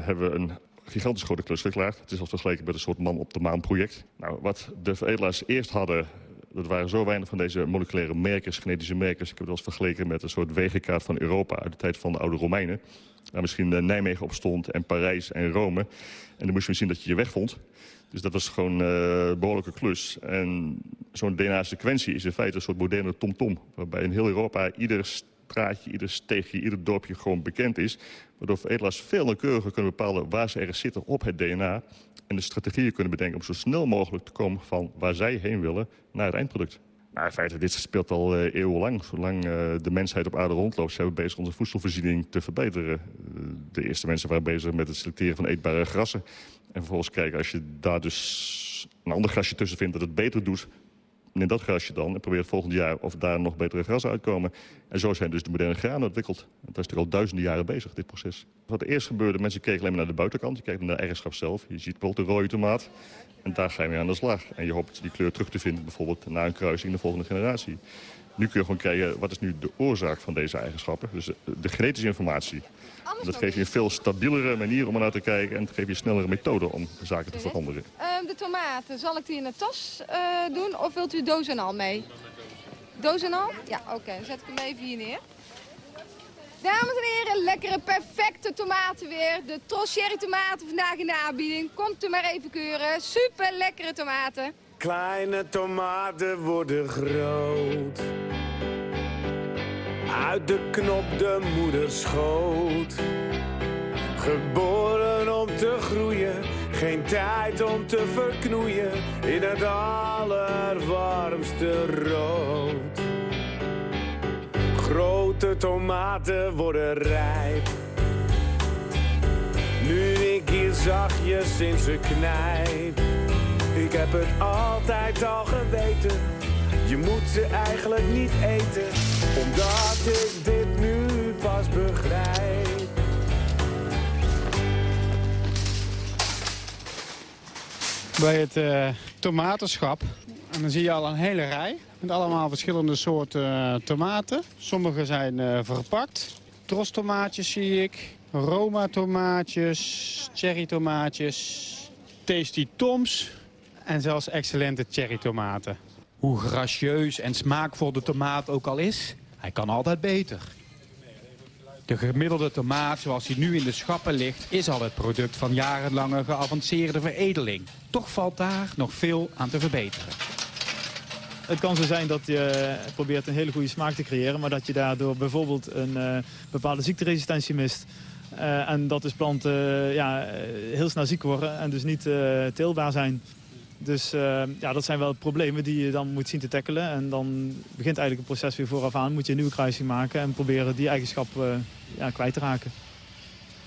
hebben we een gigantisch grote klus geklaard. Het is al vergeleken met een soort man op de maan project. Nou, wat de veredelaars eerst hadden... Dat waren zo weinig van deze moleculaire merkers, genetische merkers. Ik heb het wel eens vergeleken met een soort wegenkaart van Europa... uit de tijd van de oude Romeinen. Waar misschien eh, Nijmegen op stond en Parijs en Rome. En dan moest je zien dat je je weg vond. Dus dat was gewoon een behoorlijke klus. En zo'n DNA-sequentie is in feite een soort moderne tom-tom. Waarbij in heel Europa ieder straatje, ieder steegje, ieder dorpje gewoon bekend is. Waardoor veredelaars veel nauwkeuriger kunnen bepalen waar ze ergens zitten op het DNA. En de strategieën kunnen bedenken om zo snel mogelijk te komen van waar zij heen willen naar het eindproduct. Maar in feite, dit speelt al uh, eeuwenlang. Zolang uh, de mensheid op aarde rondloopt, zijn we bezig onze voedselvoorziening te verbeteren. Uh, de eerste mensen waren bezig met het selecteren van eetbare grassen. En vervolgens kijken, als je daar dus een ander grasje tussen vindt dat het beter doet... neem dat grasje dan en probeer het volgend jaar of daar nog betere grassen uitkomen. En zo zijn dus de moderne granen ontwikkeld. Dat is natuurlijk al duizenden jaren bezig, dit proces. Wat eerst gebeurde, mensen keken alleen maar naar de buitenkant. Je kijkt naar de eigenschap zelf. Je ziet bijvoorbeeld de rode tomaat. En daar je mee aan de slag. En je hoopt die kleur terug te vinden, bijvoorbeeld na een kruising in de volgende generatie. Nu kun je gewoon kijken, wat is nu de oorzaak van deze eigenschappen? Dus de genetische informatie. Dat geeft je een veel stabielere manier om er naar te kijken... en het geeft je een snellere methode om zaken te veranderen. Uh, de tomaten, zal ik die in de tas uh, doen of wilt u doos en al mee? Doos en al? Ja, oké. Okay. Dan zet ik hem even hier neer. Dames en heren, lekkere, perfecte tomaten weer. De Tros Cherry tomaten vandaag in de aanbieding. Komt u maar even keuren. Super lekkere tomaten. Kleine tomaten worden groot. Uit de knop de moeder schoot. Geboren om te groeien, geen tijd om te verknoeien. In het allerwarmste rood. Grote tomaten worden rijp. Nu ik hier zachtjes in ze knijp. Ik heb het altijd al geweten. Je moet ze eigenlijk niet eten. Omdat ik dit nu pas begrijp. Bij het uh, tomatenschap. En dan zie je al een hele rij. Met allemaal verschillende soorten uh, tomaten. Sommige zijn uh, verpakt. Trostomaatjes zie ik. Roma tomaatjes. Cherry tomaatjes. Tasty Toms. En zelfs excellente cherry tomaten. Hoe gracieus en smaakvol de tomaat ook al is, hij kan altijd beter. De gemiddelde tomaat zoals hij nu in de schappen ligt... is al het product van jarenlange geavanceerde veredeling. Toch valt daar nog veel aan te verbeteren. Het kan zo zijn dat je probeert een hele goede smaak te creëren... maar dat je daardoor bijvoorbeeld een uh, bepaalde ziekteresistentie mist... Uh, en dat dus planten uh, ja, heel snel ziek worden en dus niet teelbaar zijn. Dus uh, ja, dat zijn wel problemen die je dan moet zien te tackelen. En dan begint eigenlijk het proces weer vooraf aan. Moet je een nieuwe kruising maken en proberen die eigenschap uh, ja, kwijt te raken.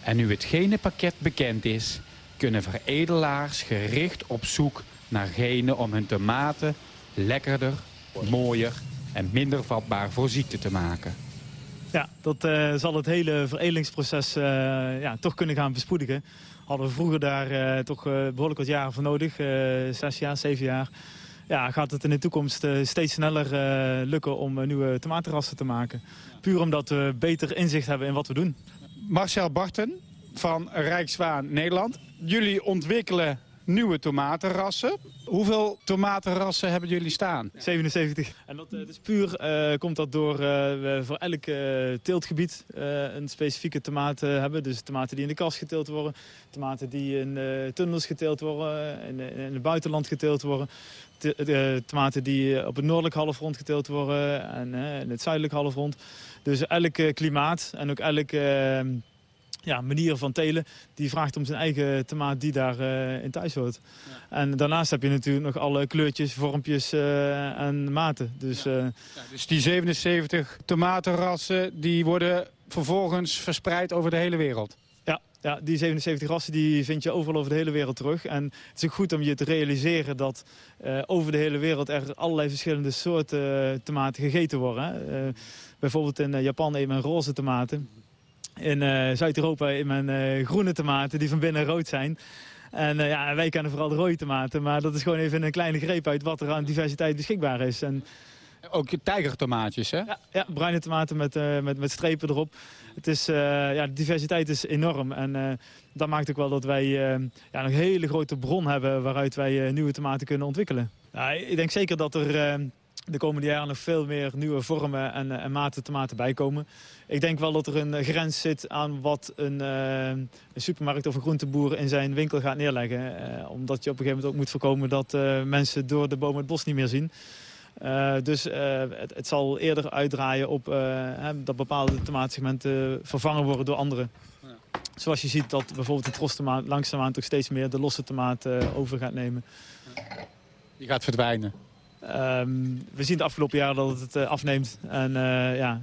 En nu het gene pakket bekend is... kunnen veredelaars gericht op zoek naar genen om hun tomaten lekkerder, mooier en minder vatbaar voor ziekte te maken. Ja, dat uh, zal het hele veredelingsproces ja, toch kunnen gaan bespoedigen hadden we vroeger daar uh, toch uh, behoorlijk wat jaren voor nodig. Uh, zes jaar, zeven jaar. Ja, gaat het in de toekomst steeds sneller lukken om nieuwe tomatenrassen te maken. Puur omdat we beter inzicht hebben in wat we doen. Marcel Barten van Rijkswaan Nederland. Jullie ontwikkelen nieuwe tomatenrassen. Hoeveel tomatenrassen hebben jullie staan? 77. En dat is puur uh, komt dat door uh, we voor elk teeltgebied een specifieke tomaat hebben. Dus tomaten die in de kast geteeld worden. Tomaten die in tunnels geteeld worden. In, in het buitenland geteeld worden. Tomaten die op het noordelijk halfrond geteeld worden. En in het zuidelijk halfrond. Dus elk klimaat en ook elk ja, manier van telen, die vraagt om zijn eigen tomaat die daar uh, in thuis hoort. Ja. En daarnaast heb je natuurlijk nog alle kleurtjes, vormpjes uh, en maten. Dus, uh... ja, dus die 77 tomatenrassen die worden vervolgens verspreid over de hele wereld? Ja, ja, die 77 rassen die vind je overal over de hele wereld terug. En het is ook goed om je te realiseren dat over de hele wereld er allerlei verschillende soorten tomaten gegeten worden. bijvoorbeeld in Japan nemen men roze tomaten. In uh, Zuid-Europa in mijn uh, groene tomaten die van binnen rood zijn. En uh, ja, wij kennen vooral de rode tomaten. Maar dat is gewoon even een kleine greep uit wat er aan diversiteit beschikbaar is. En, ook tijgertomaatjes, hè? Ja, ja, bruine tomaten met, met, met strepen erop. Het is, ja, de diversiteit is enorm. En dat maakt ook wel dat wij ja, een hele grote bron hebben... waaruit wij nieuwe tomaten kunnen ontwikkelen. Ja, ik denk zeker dat er de komende jaren nog veel meer nieuwe vormen en, en maten tomaten bijkomen. Ik denk wel dat er een grens zit aan wat een, uh, een supermarkt of een groenteboer in zijn winkel gaat neerleggen. Uh, omdat je op een gegeven moment ook moet voorkomen dat uh, mensen door de bomen het bos niet meer zien. Dus het, het, zal eerder uitdraaien op uh, dat bepaalde tomaatsegmenten vervangen worden door andere. Ja. Zoals je ziet dat bijvoorbeeld de trostomaat langzaamaan toch steeds meer de losse tomaat over gaat nemen. Die gaat verdwijnen. Um, we zien de afgelopen jaren dat het afneemt. En ja,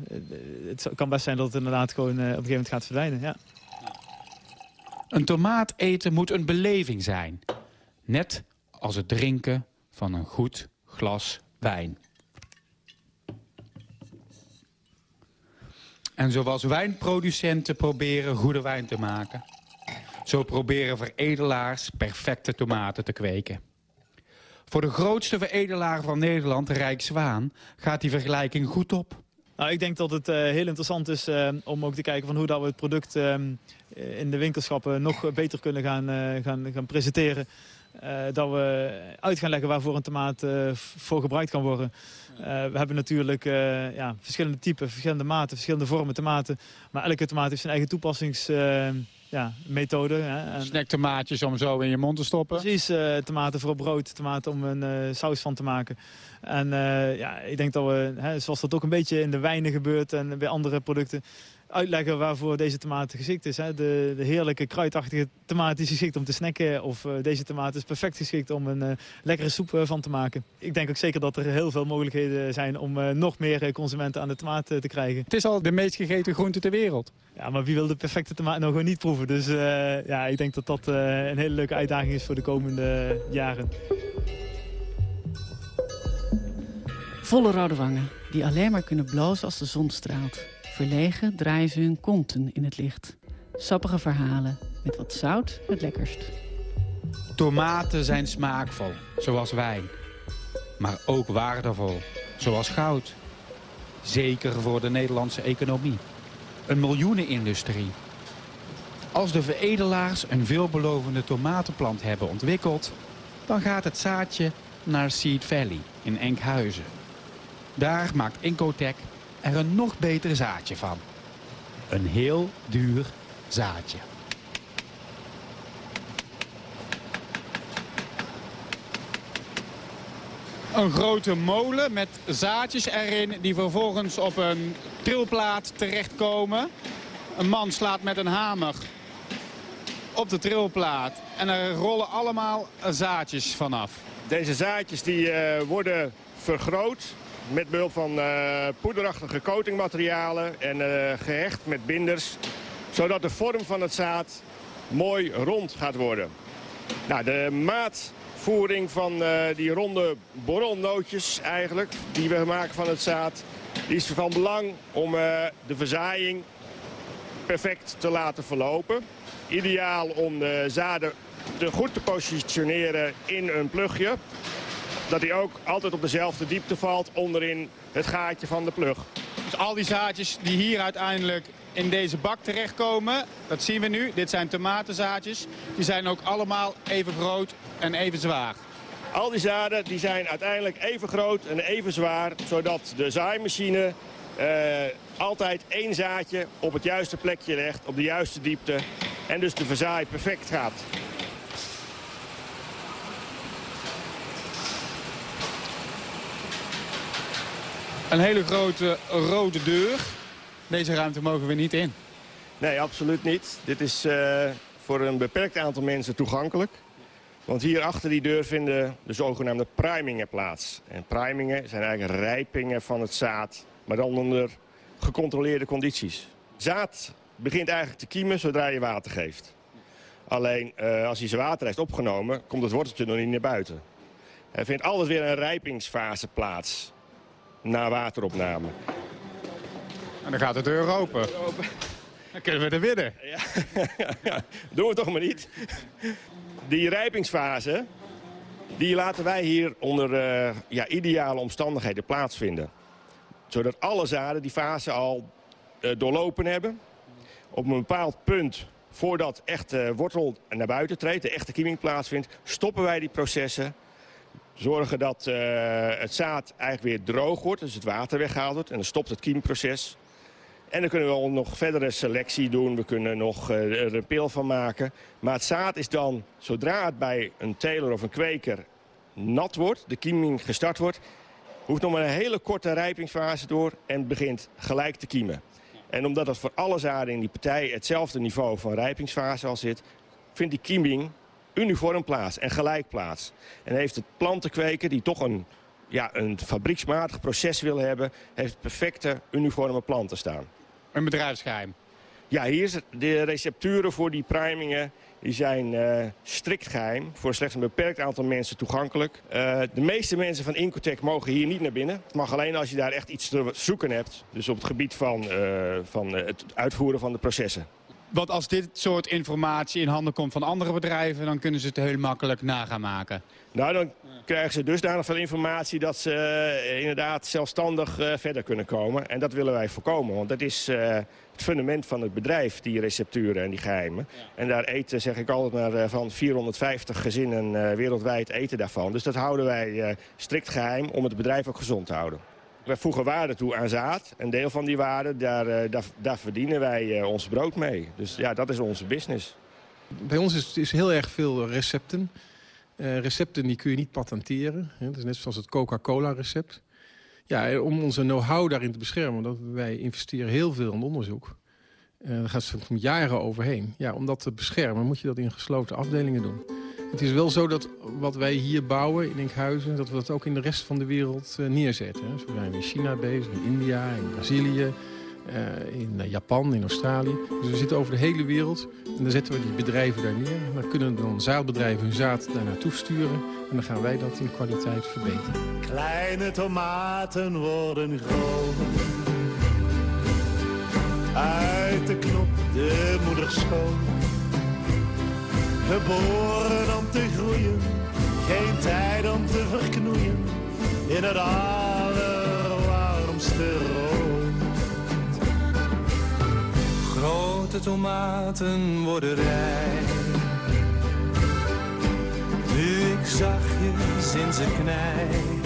het kan best zijn dat het inderdaad gewoon op een gegeven moment gaat verdwijnen. Ja. Een tomaat eten moet een beleving zijn. Net als het drinken van een goed glas wijn. En zoals wijnproducenten proberen goede wijn te maken... zo proberen veredelaars perfecte tomaten te kweken. Voor de grootste veredelaar van Nederland, de Rijkswaan, gaat die vergelijking goed op. Nou, ik denk dat het uh, heel interessant is uh, om ook te kijken van hoe dat we het product uh, in de winkelschappen nog beter kunnen gaan, gaan, gaan presenteren. dat we uit gaan leggen waarvoor een tomaat voor gebruikt kan worden. we hebben natuurlijk ja, verschillende typen, verschillende maten, verschillende vormen tomaten. Maar elke tomaat heeft zijn eigen toepassings ja, methode. Hè. Snacktomaatjes om zo in je mond te stoppen? Precies, uh, tomaten voor brood, tomaten om een uh, saus van te maken. En uh, ja, ik denk dat we, hè, zoals dat ook een beetje in de wijnen gebeurt en bij andere producten uitleggen waarvoor deze tomaat geschikt is. Hè. De, de, heerlijke kruidachtige tomaat is geschikt om te snacken. Of uh, deze tomaat is perfect geschikt om een uh, lekkere soep uh, van te maken. Ik denk ook zeker dat er heel veel mogelijkheden zijn om nog meer consumenten aan de tomaat te krijgen. Het is al de meest gegeten groente ter wereld. Ja, maar wie wil de perfecte tomaat nou gewoon niet proeven? Dus ja, ik denk dat dat een hele leuke uitdaging is voor de komende jaren. Volle rode wangen, die alleen maar kunnen blozen als de zon straalt. Verlegen draaien ze hun konten in het licht. Sappige verhalen, met wat zout het lekkerst. Tomaten zijn smaakvol, zoals wijn. Maar ook waardevol, zoals goud. Zeker voor de Nederlandse economie. Een miljoenenindustrie. Als de veredelaars een veelbelovende tomatenplant hebben ontwikkeld... dan gaat het zaadje naar Seed Valley in Enkhuizen. Daar maakt Incotec er een nog beter zaadje van. Een heel duur zaadje. Een grote molen met zaadjes erin die vervolgens op een trilplaat terechtkomen. Een man slaat met een hamer op de trilplaat en er rollen allemaal zaadjes vanaf. Deze zaadjes die, uh, worden vergroot met behulp van uh, poederachtige coatingmaterialen en uh, gehecht met binders. Zodat de vorm van het zaad mooi rond gaat worden. Nou, de maatvoering van uh, die ronde borrelnootjes eigenlijk, die we maken van het zaad, is van belang om de verzaaiing perfect te laten verlopen. Ideaal om de zaden te goed te positioneren in een plugje dat hij ook altijd op dezelfde diepte valt onderin het gaatje van de plug. Dus al die zaadjes die hier uiteindelijk in deze bak terechtkomen, dat zien we nu. Dit zijn tomatenzaadjes. Die zijn ook allemaal even groot en even zwaar. Al die zaden die zijn uiteindelijk even groot en even zwaar, zodat de zaaimachine uh, altijd één zaadje op het juiste plekje legt, op de juiste diepte. En dus de verzaai perfect gaat. Een hele grote rode deur. Deze ruimte mogen we niet in. Nee, absoluut niet. Dit is uh, voor een beperkt aantal mensen toegankelijk. Want hier achter die deur vinden de zogenaamde primingen plaats. En primingen zijn eigenlijk rijpingen van het zaad, maar dan onder gecontroleerde condities. Zaad begint eigenlijk te kiemen zodra je water geeft. Alleen uh, als hij zijn water heeft opgenomen, komt het worteltje nog niet naar buiten. Er vindt altijd weer een rijpingsfase plaats na wateropname. En dan gaat de deur open. Dan kunnen we er binnen. Ja, doen we toch maar niet. Die rijpingsfase, die laten wij hier onder uh, ja, ideale omstandigheden plaatsvinden. Zodat alle zaden die fase al uh, doorlopen hebben. Op een bepaald punt, voordat echt uh, wortel naar buiten treedt, de echte kieming plaatsvindt, stoppen wij die processen zorgen dat uh, het zaad eigenlijk weer droog wordt, dus het water weggehaald wordt. En dan stopt het kiemproces. En dan kunnen we al nog verdere selectie doen. We kunnen nog er een pil van maken. Maar het zaad is dan, zodra het bij een teler of een kweker nat wordt, de kieming gestart wordt... Hoeft nog maar een hele korte rijpingsfase door en begint gelijk te kiemen. En omdat het voor alle zaden in die partij hetzelfde niveau van rijpingsfase al zit... vindt die kieming uniform plaats en gelijk plaats. En heeft het plantenkweker die toch een, ja, een fabrieksmatig proces wil hebben... heeft perfecte uniforme planten staan. Een bedrijfsgeheim. Ja, hier is het, de recepturen voor die primingen die zijn eh, strikt geheim. Voor slechts een beperkt aantal mensen toegankelijk. Uh, de meeste mensen van Incotec mogen hier niet naar binnen. Het mag alleen als je daar echt iets te zoeken hebt. Dus op het gebied van, uh, van het uitvoeren van de processen. Want als dit soort informatie in handen komt van andere bedrijven... dan kunnen ze het heel makkelijk nagaan maken. Nou, dan krijgen ze dusdanig veel informatie... dat ze uh, inderdaad zelfstandig uh, verder kunnen komen. En dat willen wij voorkomen. Want dat is uh, het fundament van het bedrijf, die recepturen en die geheimen. Ja. En daar eten, zeg ik altijd maar, van 450 gezinnen wereldwijd eten daarvan. Dus dat houden wij strikt geheim om het bedrijf ook gezond te houden. Wij voegen waarde toe aan zaad. Een deel van die waarde, daar, daar, daar verdienen wij ons brood mee. Dus ja, dat is onze business. Bij ons is, is heel erg veel recepten. Uh, recepten die kun je niet patenteren. Hè? Dat is net zoals het Coca-Cola recept. Ja, om onze know-how daarin te beschermen. Dat wij investeren heel veel in onderzoek. Uh, daar gaat het jaren overheen. Ja, om dat te beschermen moet je dat in gesloten afdelingen doen. Het is wel zo dat wat wij hier bouwen in Enkhuizen... dat we dat ook in de rest van de wereld uh, neerzetten. Hè. Zo zijn we in China bezig, in India, in Brazilië... Uh, in Japan, in Australië. Dus we zitten over de hele wereld. En dan zetten we die bedrijven daar neer. Dan kunnen dan zaadbedrijven hun zaad daar naartoe sturen. En dan gaan wij dat in kwaliteit verbeteren. Kleine tomaten worden groot. Uit de knop de moeder schoon. Geboren om te groeien. Geen tijd om te verknoeien. In het allerwarmste rood. Grote tomaten worden rijp. Nu ik zachtjes in ze knijp.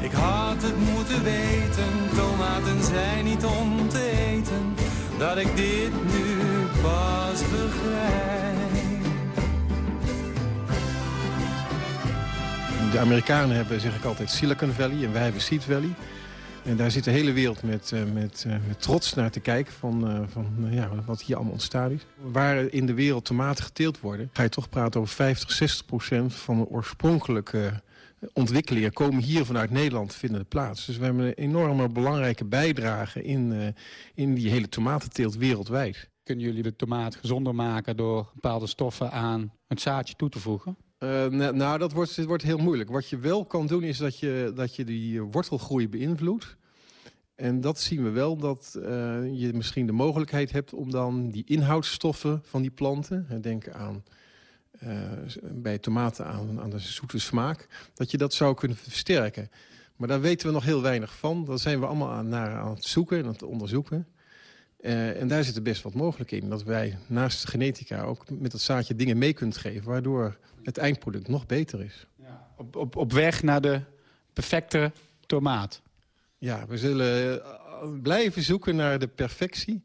Ik had het moeten weten, tomaten zijn niet om te eten. Dat ik dit nu pas begrijp. De Amerikanen hebben, zeg ik altijd, Silicon Valley en wij hebben Seed Valley. En daar zit de hele wereld met, uh, met, uh, met, trots naar te kijken van, uh, van ja, wat hier allemaal ontstaan is. Waar in de wereld tomaten geteeld worden, ga je toch praten over 50, 60 procent van de oorspronkelijke ontwikkelingen komen hier vanuit Nederland vinden plaats. Dus we hebben een enorme belangrijke bijdrage in, in die hele tomatenteelt wereldwijd. Kunnen jullie de tomaat gezonder maken door bepaalde stoffen aan het zaadje toe te voegen? Uh, nou, dat wordt, wordt heel moeilijk. Wat je wel kan doen is dat je, dat je die wortelgroei beïnvloedt. En dat zien we wel, dat uh, je misschien de mogelijkheid hebt om dan die inhoudsstoffen van die planten... denk aan bij tomaten aan, de zoete smaak... dat je dat zou kunnen versterken. Maar daar weten we nog heel weinig van. Daar zijn we allemaal aan, naar aan het zoeken en aan het onderzoeken. En daar zit er best wat mogelijk in. Dat wij naast genetica ook met dat zaadje dingen mee kunt geven... waardoor het eindproduct nog beter is. Ja. Op, op, op weg naar de perfecte tomaat. Ja, we zullen blijven zoeken naar de perfectie.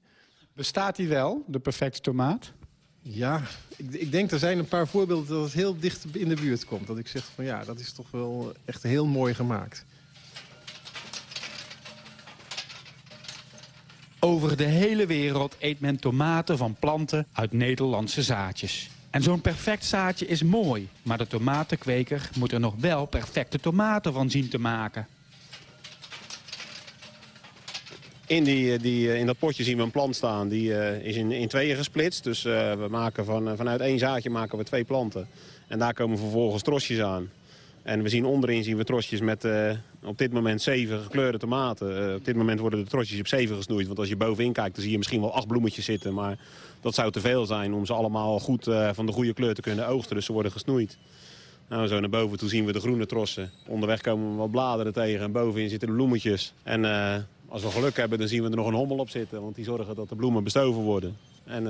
Bestaat die wel, de perfecte tomaat? Ja, ik, ik denk er zijn een paar voorbeelden dat het heel dicht in de buurt komt. Dat ik zeg van ja, dat is toch wel echt heel mooi gemaakt. Over de hele wereld eet men tomaten van planten uit Nederlandse zaadjes. En zo'n perfect zaadje is mooi, maar de tomatenkweker moet er nog wel perfecte tomaten van zien te maken. In, die, die, in dat potje zien we een plant staan, die uh, is in, in tweeën gesplitst. Dus we maken van, vanuit één zaadje maken we twee planten. En daar komen vervolgens trosjes aan. En we zien onderin zien we trosjes met op dit moment zeven gekleurde tomaten. Uh, op dit moment worden de trosjes op zeven gesnoeid. Want als je bovenin kijkt, dan zie je misschien wel acht bloemetjes zitten. Maar dat zou te veel zijn om ze allemaal goed uh, van de goede kleur te kunnen oogsten. Dus ze worden gesnoeid. Nou, zo naar boven toe zien we de groene trossen. Onderweg komen we wat bladeren tegen en bovenin zitten de bloemetjes. En als we geluk hebben, dan zien we er nog een hommel op zitten. Want die zorgen dat de bloemen bestoven worden. En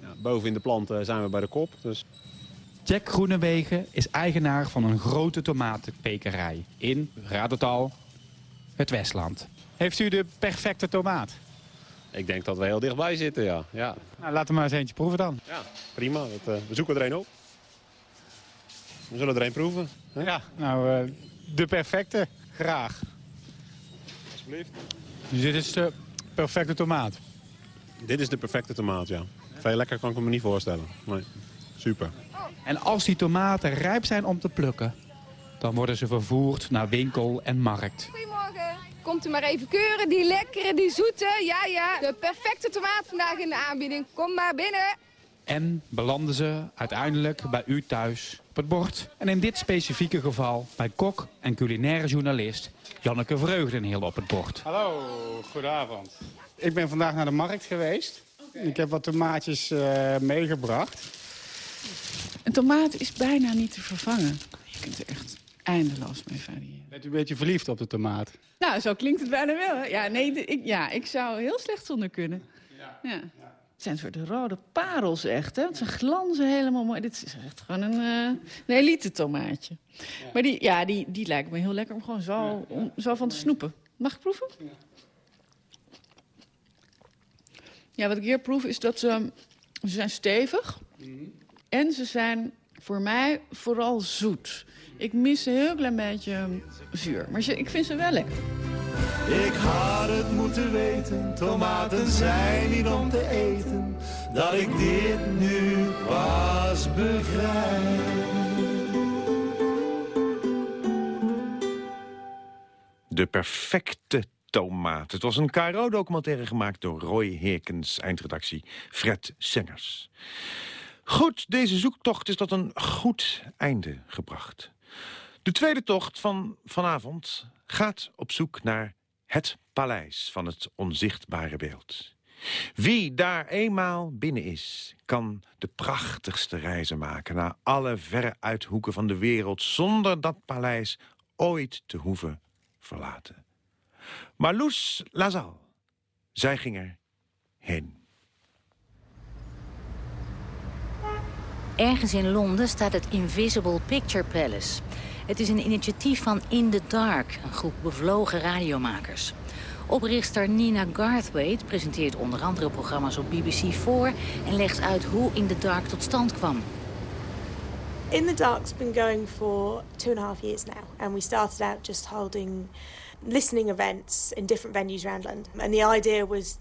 ja, boven in de planten zijn we bij de kop. Dus Jack Groenewegen is eigenaar van een grote tomatenpekerij in, raad het al, het Westland. Heeft u de perfecte tomaat? Ik denk dat we heel dichtbij zitten, ja. ja. Nou, laten we maar eens eentje proeven dan. Ja, prima. Dat, uh, we zoeken er een op. We zullen er een proeven. Hè? Ja, nou, uh, de perfecte. Graag. Alsjeblieft. Dus dit is de perfecte tomaat. Dit is de perfecte tomaat, ja. Veel lekker kan ik me niet voorstellen. Nee. Super. En als die tomaten rijp zijn om te plukken... dan worden ze vervoerd naar winkel en markt. Goedemorgen. Komt u maar even keuren, die lekkere, die zoete. Ja, ja. De perfecte tomaat vandaag in de aanbieding. Kom maar binnen. En belanden ze uiteindelijk bij u thuis op het bord. En in dit specifieke geval bij kok en culinaire journalist Janneke Vreugdenheel op het bord. Hallo, goedenavond. Ik ben vandaag naar de markt geweest. Ik heb wat tomaatjes eh, meegebracht. Een tomaat is bijna niet te vervangen. Je kunt er echt eindeloos mee variëren. Bent u een beetje verliefd op de tomaat? Nou, zo klinkt het bijna wel. Ja, nee, ik, ja, ik zou heel slecht zonder kunnen. Ja. Het zijn soort rode parels echt, hè? Want ze glanzen helemaal mooi. Dit is echt gewoon een, eh, een elite tomaatje. Maar die, ja, die, die lijkt me heel lekker om gewoon zo, om, zo van te snoepen. Mag ik proeven? Ja, wat ik hier proef is dat ze, ze zijn stevig. En ze zijn voor mij vooral zoet. Ik mis een heel klein beetje zuur. Maar ze- ik vind ze wel lekker. Ik had het moeten weten, tomaten zijn niet om te eten. Dat ik dit nu pas begrijp. De perfecte tomaat. Het was een KRO-documentaire gemaakt door Roy Heerkens, eindredactie Fred Sengers. Goed, deze zoektocht is tot een goed einde gebracht. De tweede tocht van vanavond gaat op zoek naar het paleis van het onzichtbare beeld. Wie daar eenmaal binnen is, kan de prachtigste reizen maken... naar alle verre uithoeken van de wereld... zonder dat paleis ooit te hoeven verlaten. Marloes Lazal, zij ging er heen. Ergens in Londen staat het Invisible Picture Palace. Het is een initiatief van In the Dark, een groep bevlogen radiomakers. Oprichter Nina Garthwaite presenteert onder andere programma's op BBC4... en legt uit hoe In the Dark tot stand kwam. In the Dark's been going for two and a half years now, and we started out just holding listening events in different venues around London. And the idea was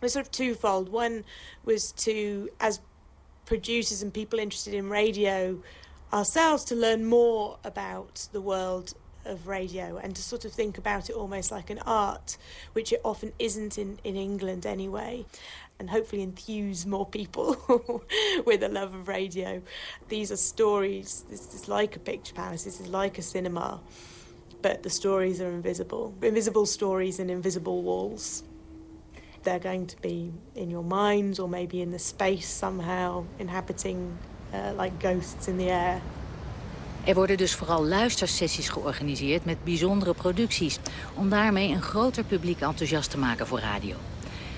was sort of twofold. One was to, as producers and people interested in radio ourselves, to learn more about the world of radio and to sort of think about it almost like an art, which it often isn't in, in England anyway, and hopefully enthuse more people with a love of radio. These are stories, this is like a picture palace, this is like a cinema, but the stories are invisible. Invisible stories and invisible walls. They're going to be in your minds or maybe in the space somehow, inhabiting uh, like ghosts in the air. Er worden dus vooral luistersessies georganiseerd met bijzondere producties... om daarmee een groter publiek enthousiast te maken voor radio.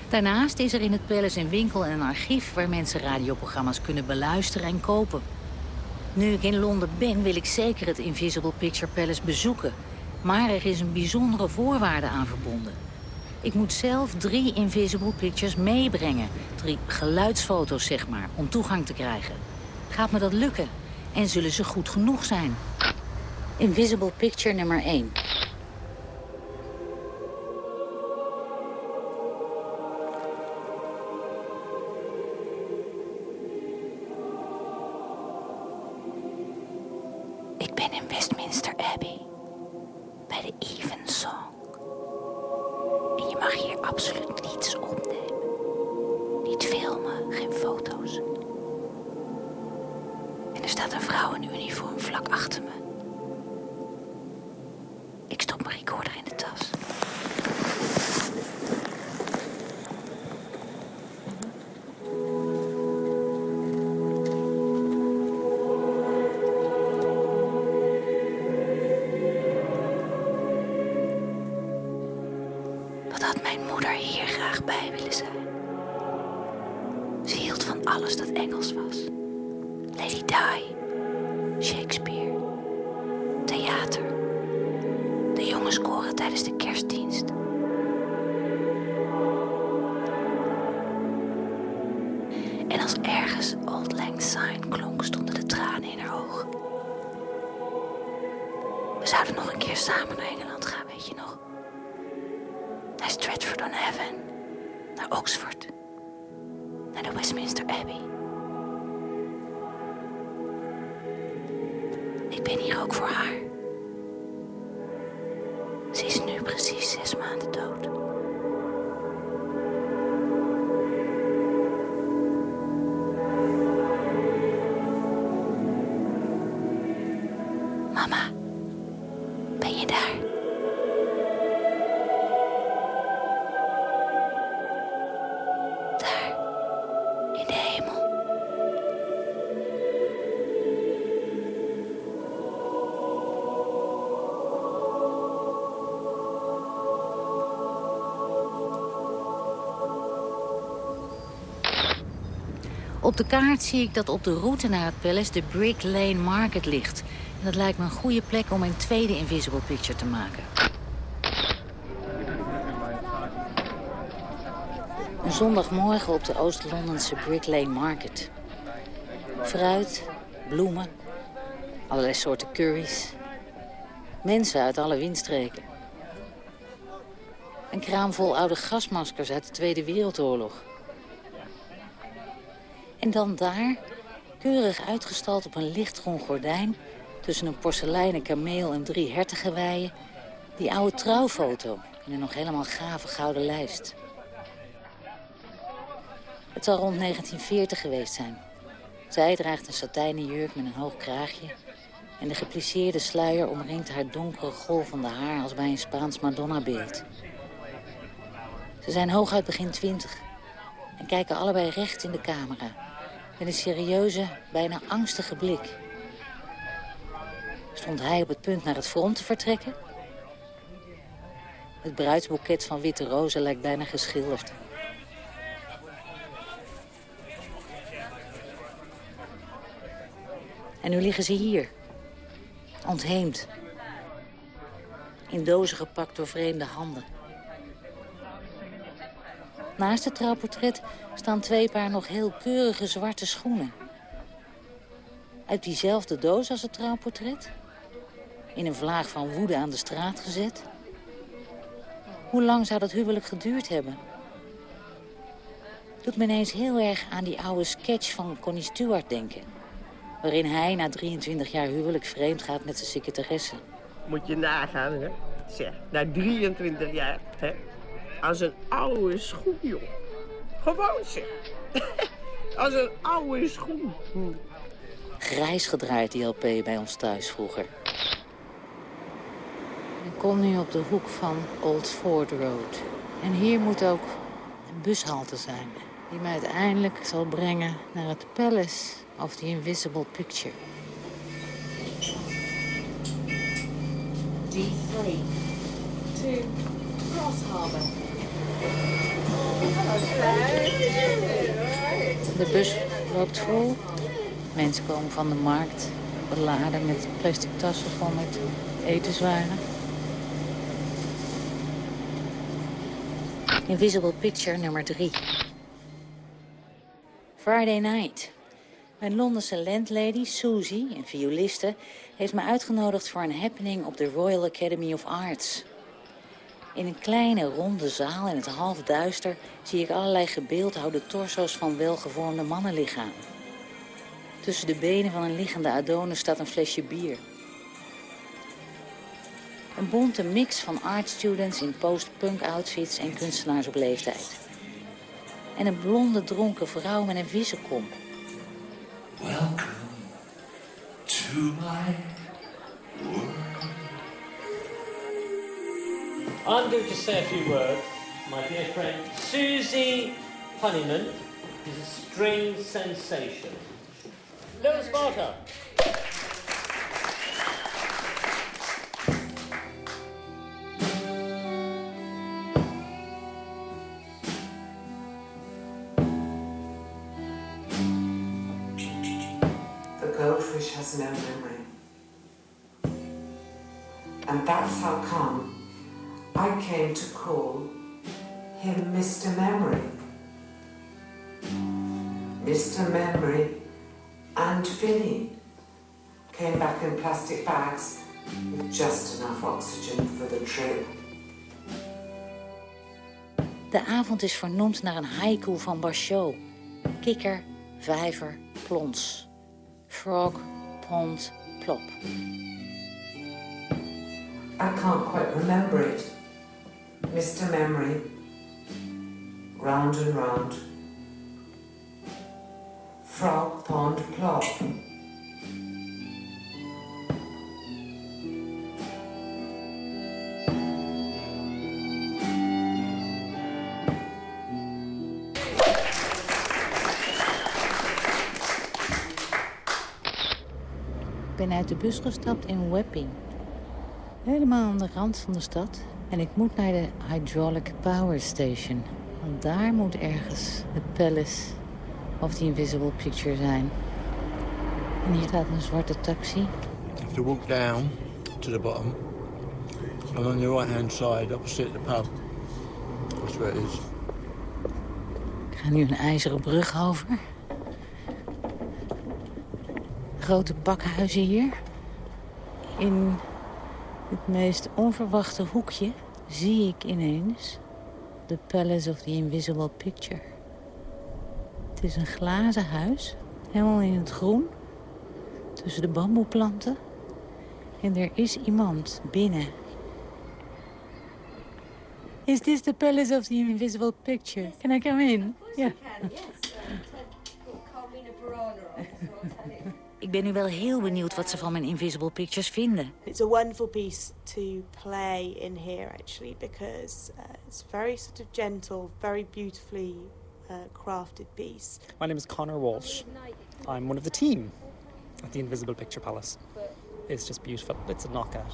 Daarnaast is er in het Palace een winkel en een archief... waar mensen radioprogramma's kunnen beluisteren en kopen. Nu ik in Londen ben, wil ik zeker het Invisible Picture Palace bezoeken. Maar er is een bijzondere voorwaarde aan verbonden. Ik moet zelf drie Invisible Pictures meebrengen. Drie geluidsfoto's, zeg maar, om toegang te krijgen. Gaat me dat lukken? En zullen ze goed genoeg zijn? Invisible Picture nummer 1. Staat een vlak achter me. Op de kaart zie ik dat op de route naar het palace de Brick Lane Market ligt. En dat lijkt me een goede plek om een tweede Invisible Picture te maken. Een zondagmorgen op de Oost-Londense Brick Lane Market. Fruit, bloemen, allerlei soorten curry's. Mensen uit alle windstreken. Een kraam vol oude gasmaskers uit de Tweede Wereldoorlog. En dan daar, keurig uitgestald op een lichtgroen gordijn... tussen een porseleinen kameel en drie hertengeweien... die oude trouwfoto in een nog helemaal gave gouden lijst. Het zal rond 1940 geweest zijn. Zij draagt een satijnen jurk met een hoog kraagje... en de geplisseerde sluier omringt haar donkere golvende haar... als bij een Spaans Madonna-beeld. Ze zijn hooguit begin twintig en kijken allebei recht in de camera... met een serieuze, bijna angstige blik. Stond hij op het punt naar het front te vertrekken? Het bruidsboeket van witte rozen lijkt bijna geschilderd. En nu liggen ze hier. Ontheemd. In dozen gepakt door vreemde handen. Naast het trouwportret staan twee paar nog heel keurige zwarte schoenen. Uit diezelfde doos als het trouwportret? In een vlaag van woede aan de straat gezet? Hoe lang zou dat huwelijk geduurd hebben? Doet me ineens heel erg aan die oude sketch van Connie Stewart denken. Waarin hij na 23 jaar huwelijk vreemd gaat met zijn secretaresse. Moet je nagaan, hè? Zeg, na 23 jaar, hè? Als een oude schoen, joh. Gewoon zeg. Als een oude schoen. Hm. Grijs gedraaid die LP bij ons thuis vroeger. Ik kom nu op de hoek van Old Ford Road. En hier moet ook een bushalte zijn. Die mij uiteindelijk zal brengen naar het Palace of the Invisible Picture. D3 to Cross Harbour. De bus loopt vol. Mensen komen van de markt, beladen met plastic tassen vol met etenswaren. Invisible Picture nummer 3. Friday Night. Mijn Londense landlady, Susie, een violiste... heeft me uitgenodigd voor een happening op de Royal Academy of Arts. In een kleine, ronde zaal in het halfduister... zie ik allerlei gebeeldhouwde torso's van welgevormde mannenlichamen. Tussen de benen van een liggende Adonis staat een flesje bier. Een bonte mix van art students in post-punk outfits en kunstenaars op leeftijd. En een blonde dronken vrouw met een vissenkom. Welcome to my world. I'm going to say a few words. My dear friend Susie Honeyman is a string sensation. Lewis Barker. The goldfish has no memory. And that's how come I came to call him Mr. Memory. Mr. Memory and Finny came back in plastic bags with just enough oxygen for the trip. De avond is vernoemd naar een haiku van Bachot. Kikker, vijver, plons. Frog, pond, plop. I can't quite remember it. Mr. Memory. Round and round. Frog pond plop. Ik ben uit de bus gestapt in Wapping. Helemaal aan de rand van de stad. En ik moet naar de Hydraulic Power Station. Want daar moet ergens het Palace of the Invisible Picture zijn. En hier staat een zwarte taxi. You have to walk down to the bottom. And on your right hand side, opposite the pub. That's where it is. Ik ga nu een ijzeren brug over. Grote pakhuizen hier. In het meest onverwachte hoekje zie ik ineens The Palace of the Invisible Picture. Het is een glazen huis, helemaal in het groen, tussen de bamboeplanten. En er is iemand binnen. Is this the Palace of the Invisible Picture? Can I come in? Ja. Ik ben nu wel heel benieuwd wat ze van mijn Invisible Pictures vinden. It's a wonderful piece to play in here, actually, because uh, it's very sort of gentle, very beautifully uh, crafted piece. My name is Connor Walsh. I'm one of the team at the Invisible Picture Palace. It's just beautiful. It's a knockout.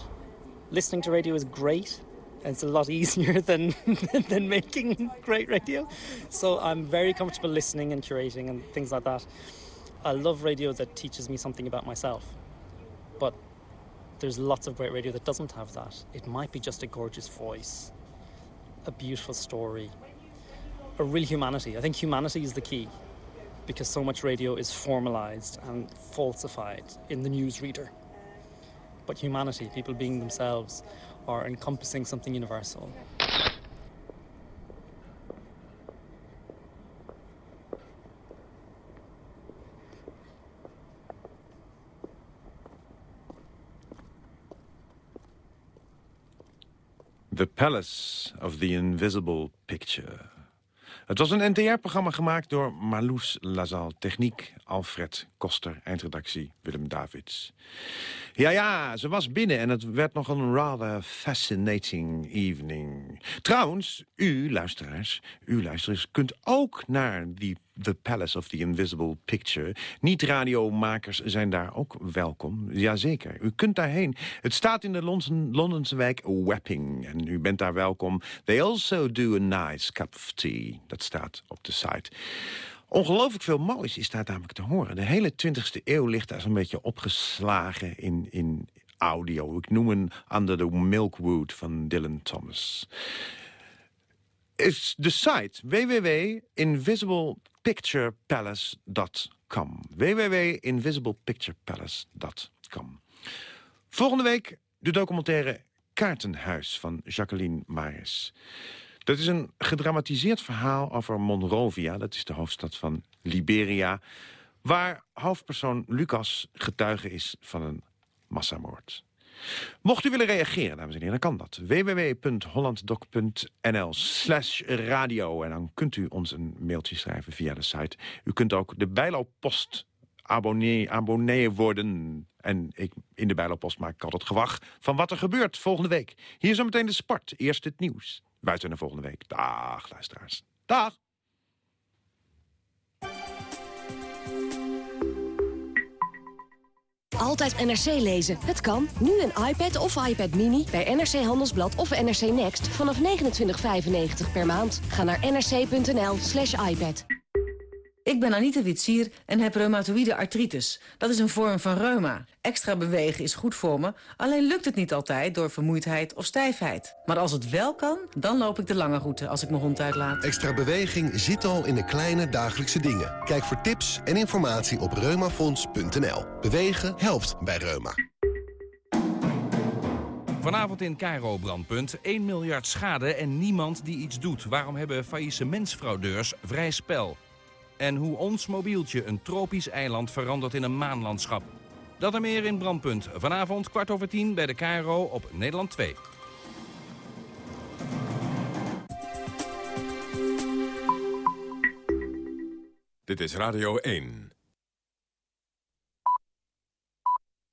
Listening to radio is great. And it's a lot easier than than making great radio. So I'm very comfortable listening and curating and things like that. I love radio that teaches me something about myself. But there's lots of great radio that doesn't have that. It might be just a gorgeous voice, a beautiful story, a real humanity. I think humanity is the key because so much radio is formalized and falsified in the newsreader. But humanity, people being themselves, are encompassing something universal. The Palace of the Invisible Picture. Het was een NTR-programma gemaakt door Marloes Lazal. Techniek Alfred Koster. Eindredactie Willem Davids. Ja, ja, ze was binnen en het werd nog een rather fascinating evening. Trouwens, u, luisteraars, u luisteraars, kunt ook naar die The Palace of the Invisible Picture. Niet-radiomakers zijn daar ook welkom. Jazeker, u kunt daarheen. Het staat in de Londense, Londense wijk Wapping en u bent daar welkom. They also do a nice cup of tea. Dat staat op de site. Ongelooflijk veel moois is daar namelijk te horen. De hele 20e eeuw ligt daar zo'n beetje opgeslagen in, in audio. Ik noem een Under the Milkwood van Dylan Thomas. Is de site www.invisiblepicturepalace.com www.invisiblepicturepalace.com Volgende week de documentaire Kaartenhuis van Jacqueline Maris. Dat is een gedramatiseerd verhaal over Monrovia. Dat is de hoofdstad van Liberia. Waar hoofdpersoon Lucas getuige is van een massamoord. Mocht u willen reageren, dames en heren, dan kan dat. www.hollanddoc.nl slash radio. En dan kunt u ons een mailtje schrijven via de site. U kunt ook de bijlooppost abonnee, abonnee worden. En ik, in de bijlooppost maak ik altijd gewacht van wat er gebeurt volgende week. Hier zometeen de sport. Eerst het nieuws. Buiten naar volgende week. Dag, luisteraars. Dag. Altijd NRC lezen. Het kan. Nu een iPad of iPad Mini bij NRC Handelsblad of NRC Next vanaf 29,95 per maand. Ga naar nrc.nl slash iPad. Ik ben Anita Witsier en heb reumatoïde artritis. Dat is een vorm van reuma. Extra bewegen is goed voor me, alleen lukt het niet altijd door vermoeidheid of stijfheid. Maar als het wel kan, dan loop ik de lange route als ik mijn hond uitlaat. Extra beweging zit al in de kleine dagelijkse dingen. Kijk voor tips en informatie op reumafonds.nl. Bewegen helpt bij reuma. Vanavond in Cairo brandpunt. 1 miljard schade en niemand die iets doet. Waarom hebben faillissementsfraudeurs vrij spel? En hoe ons mobieltje een tropisch eiland verandert in een maanlandschap. Dat en meer in Brandpunt. Vanavond kwart over tien bij de Cairo op Nederland 2. Dit is Radio 1.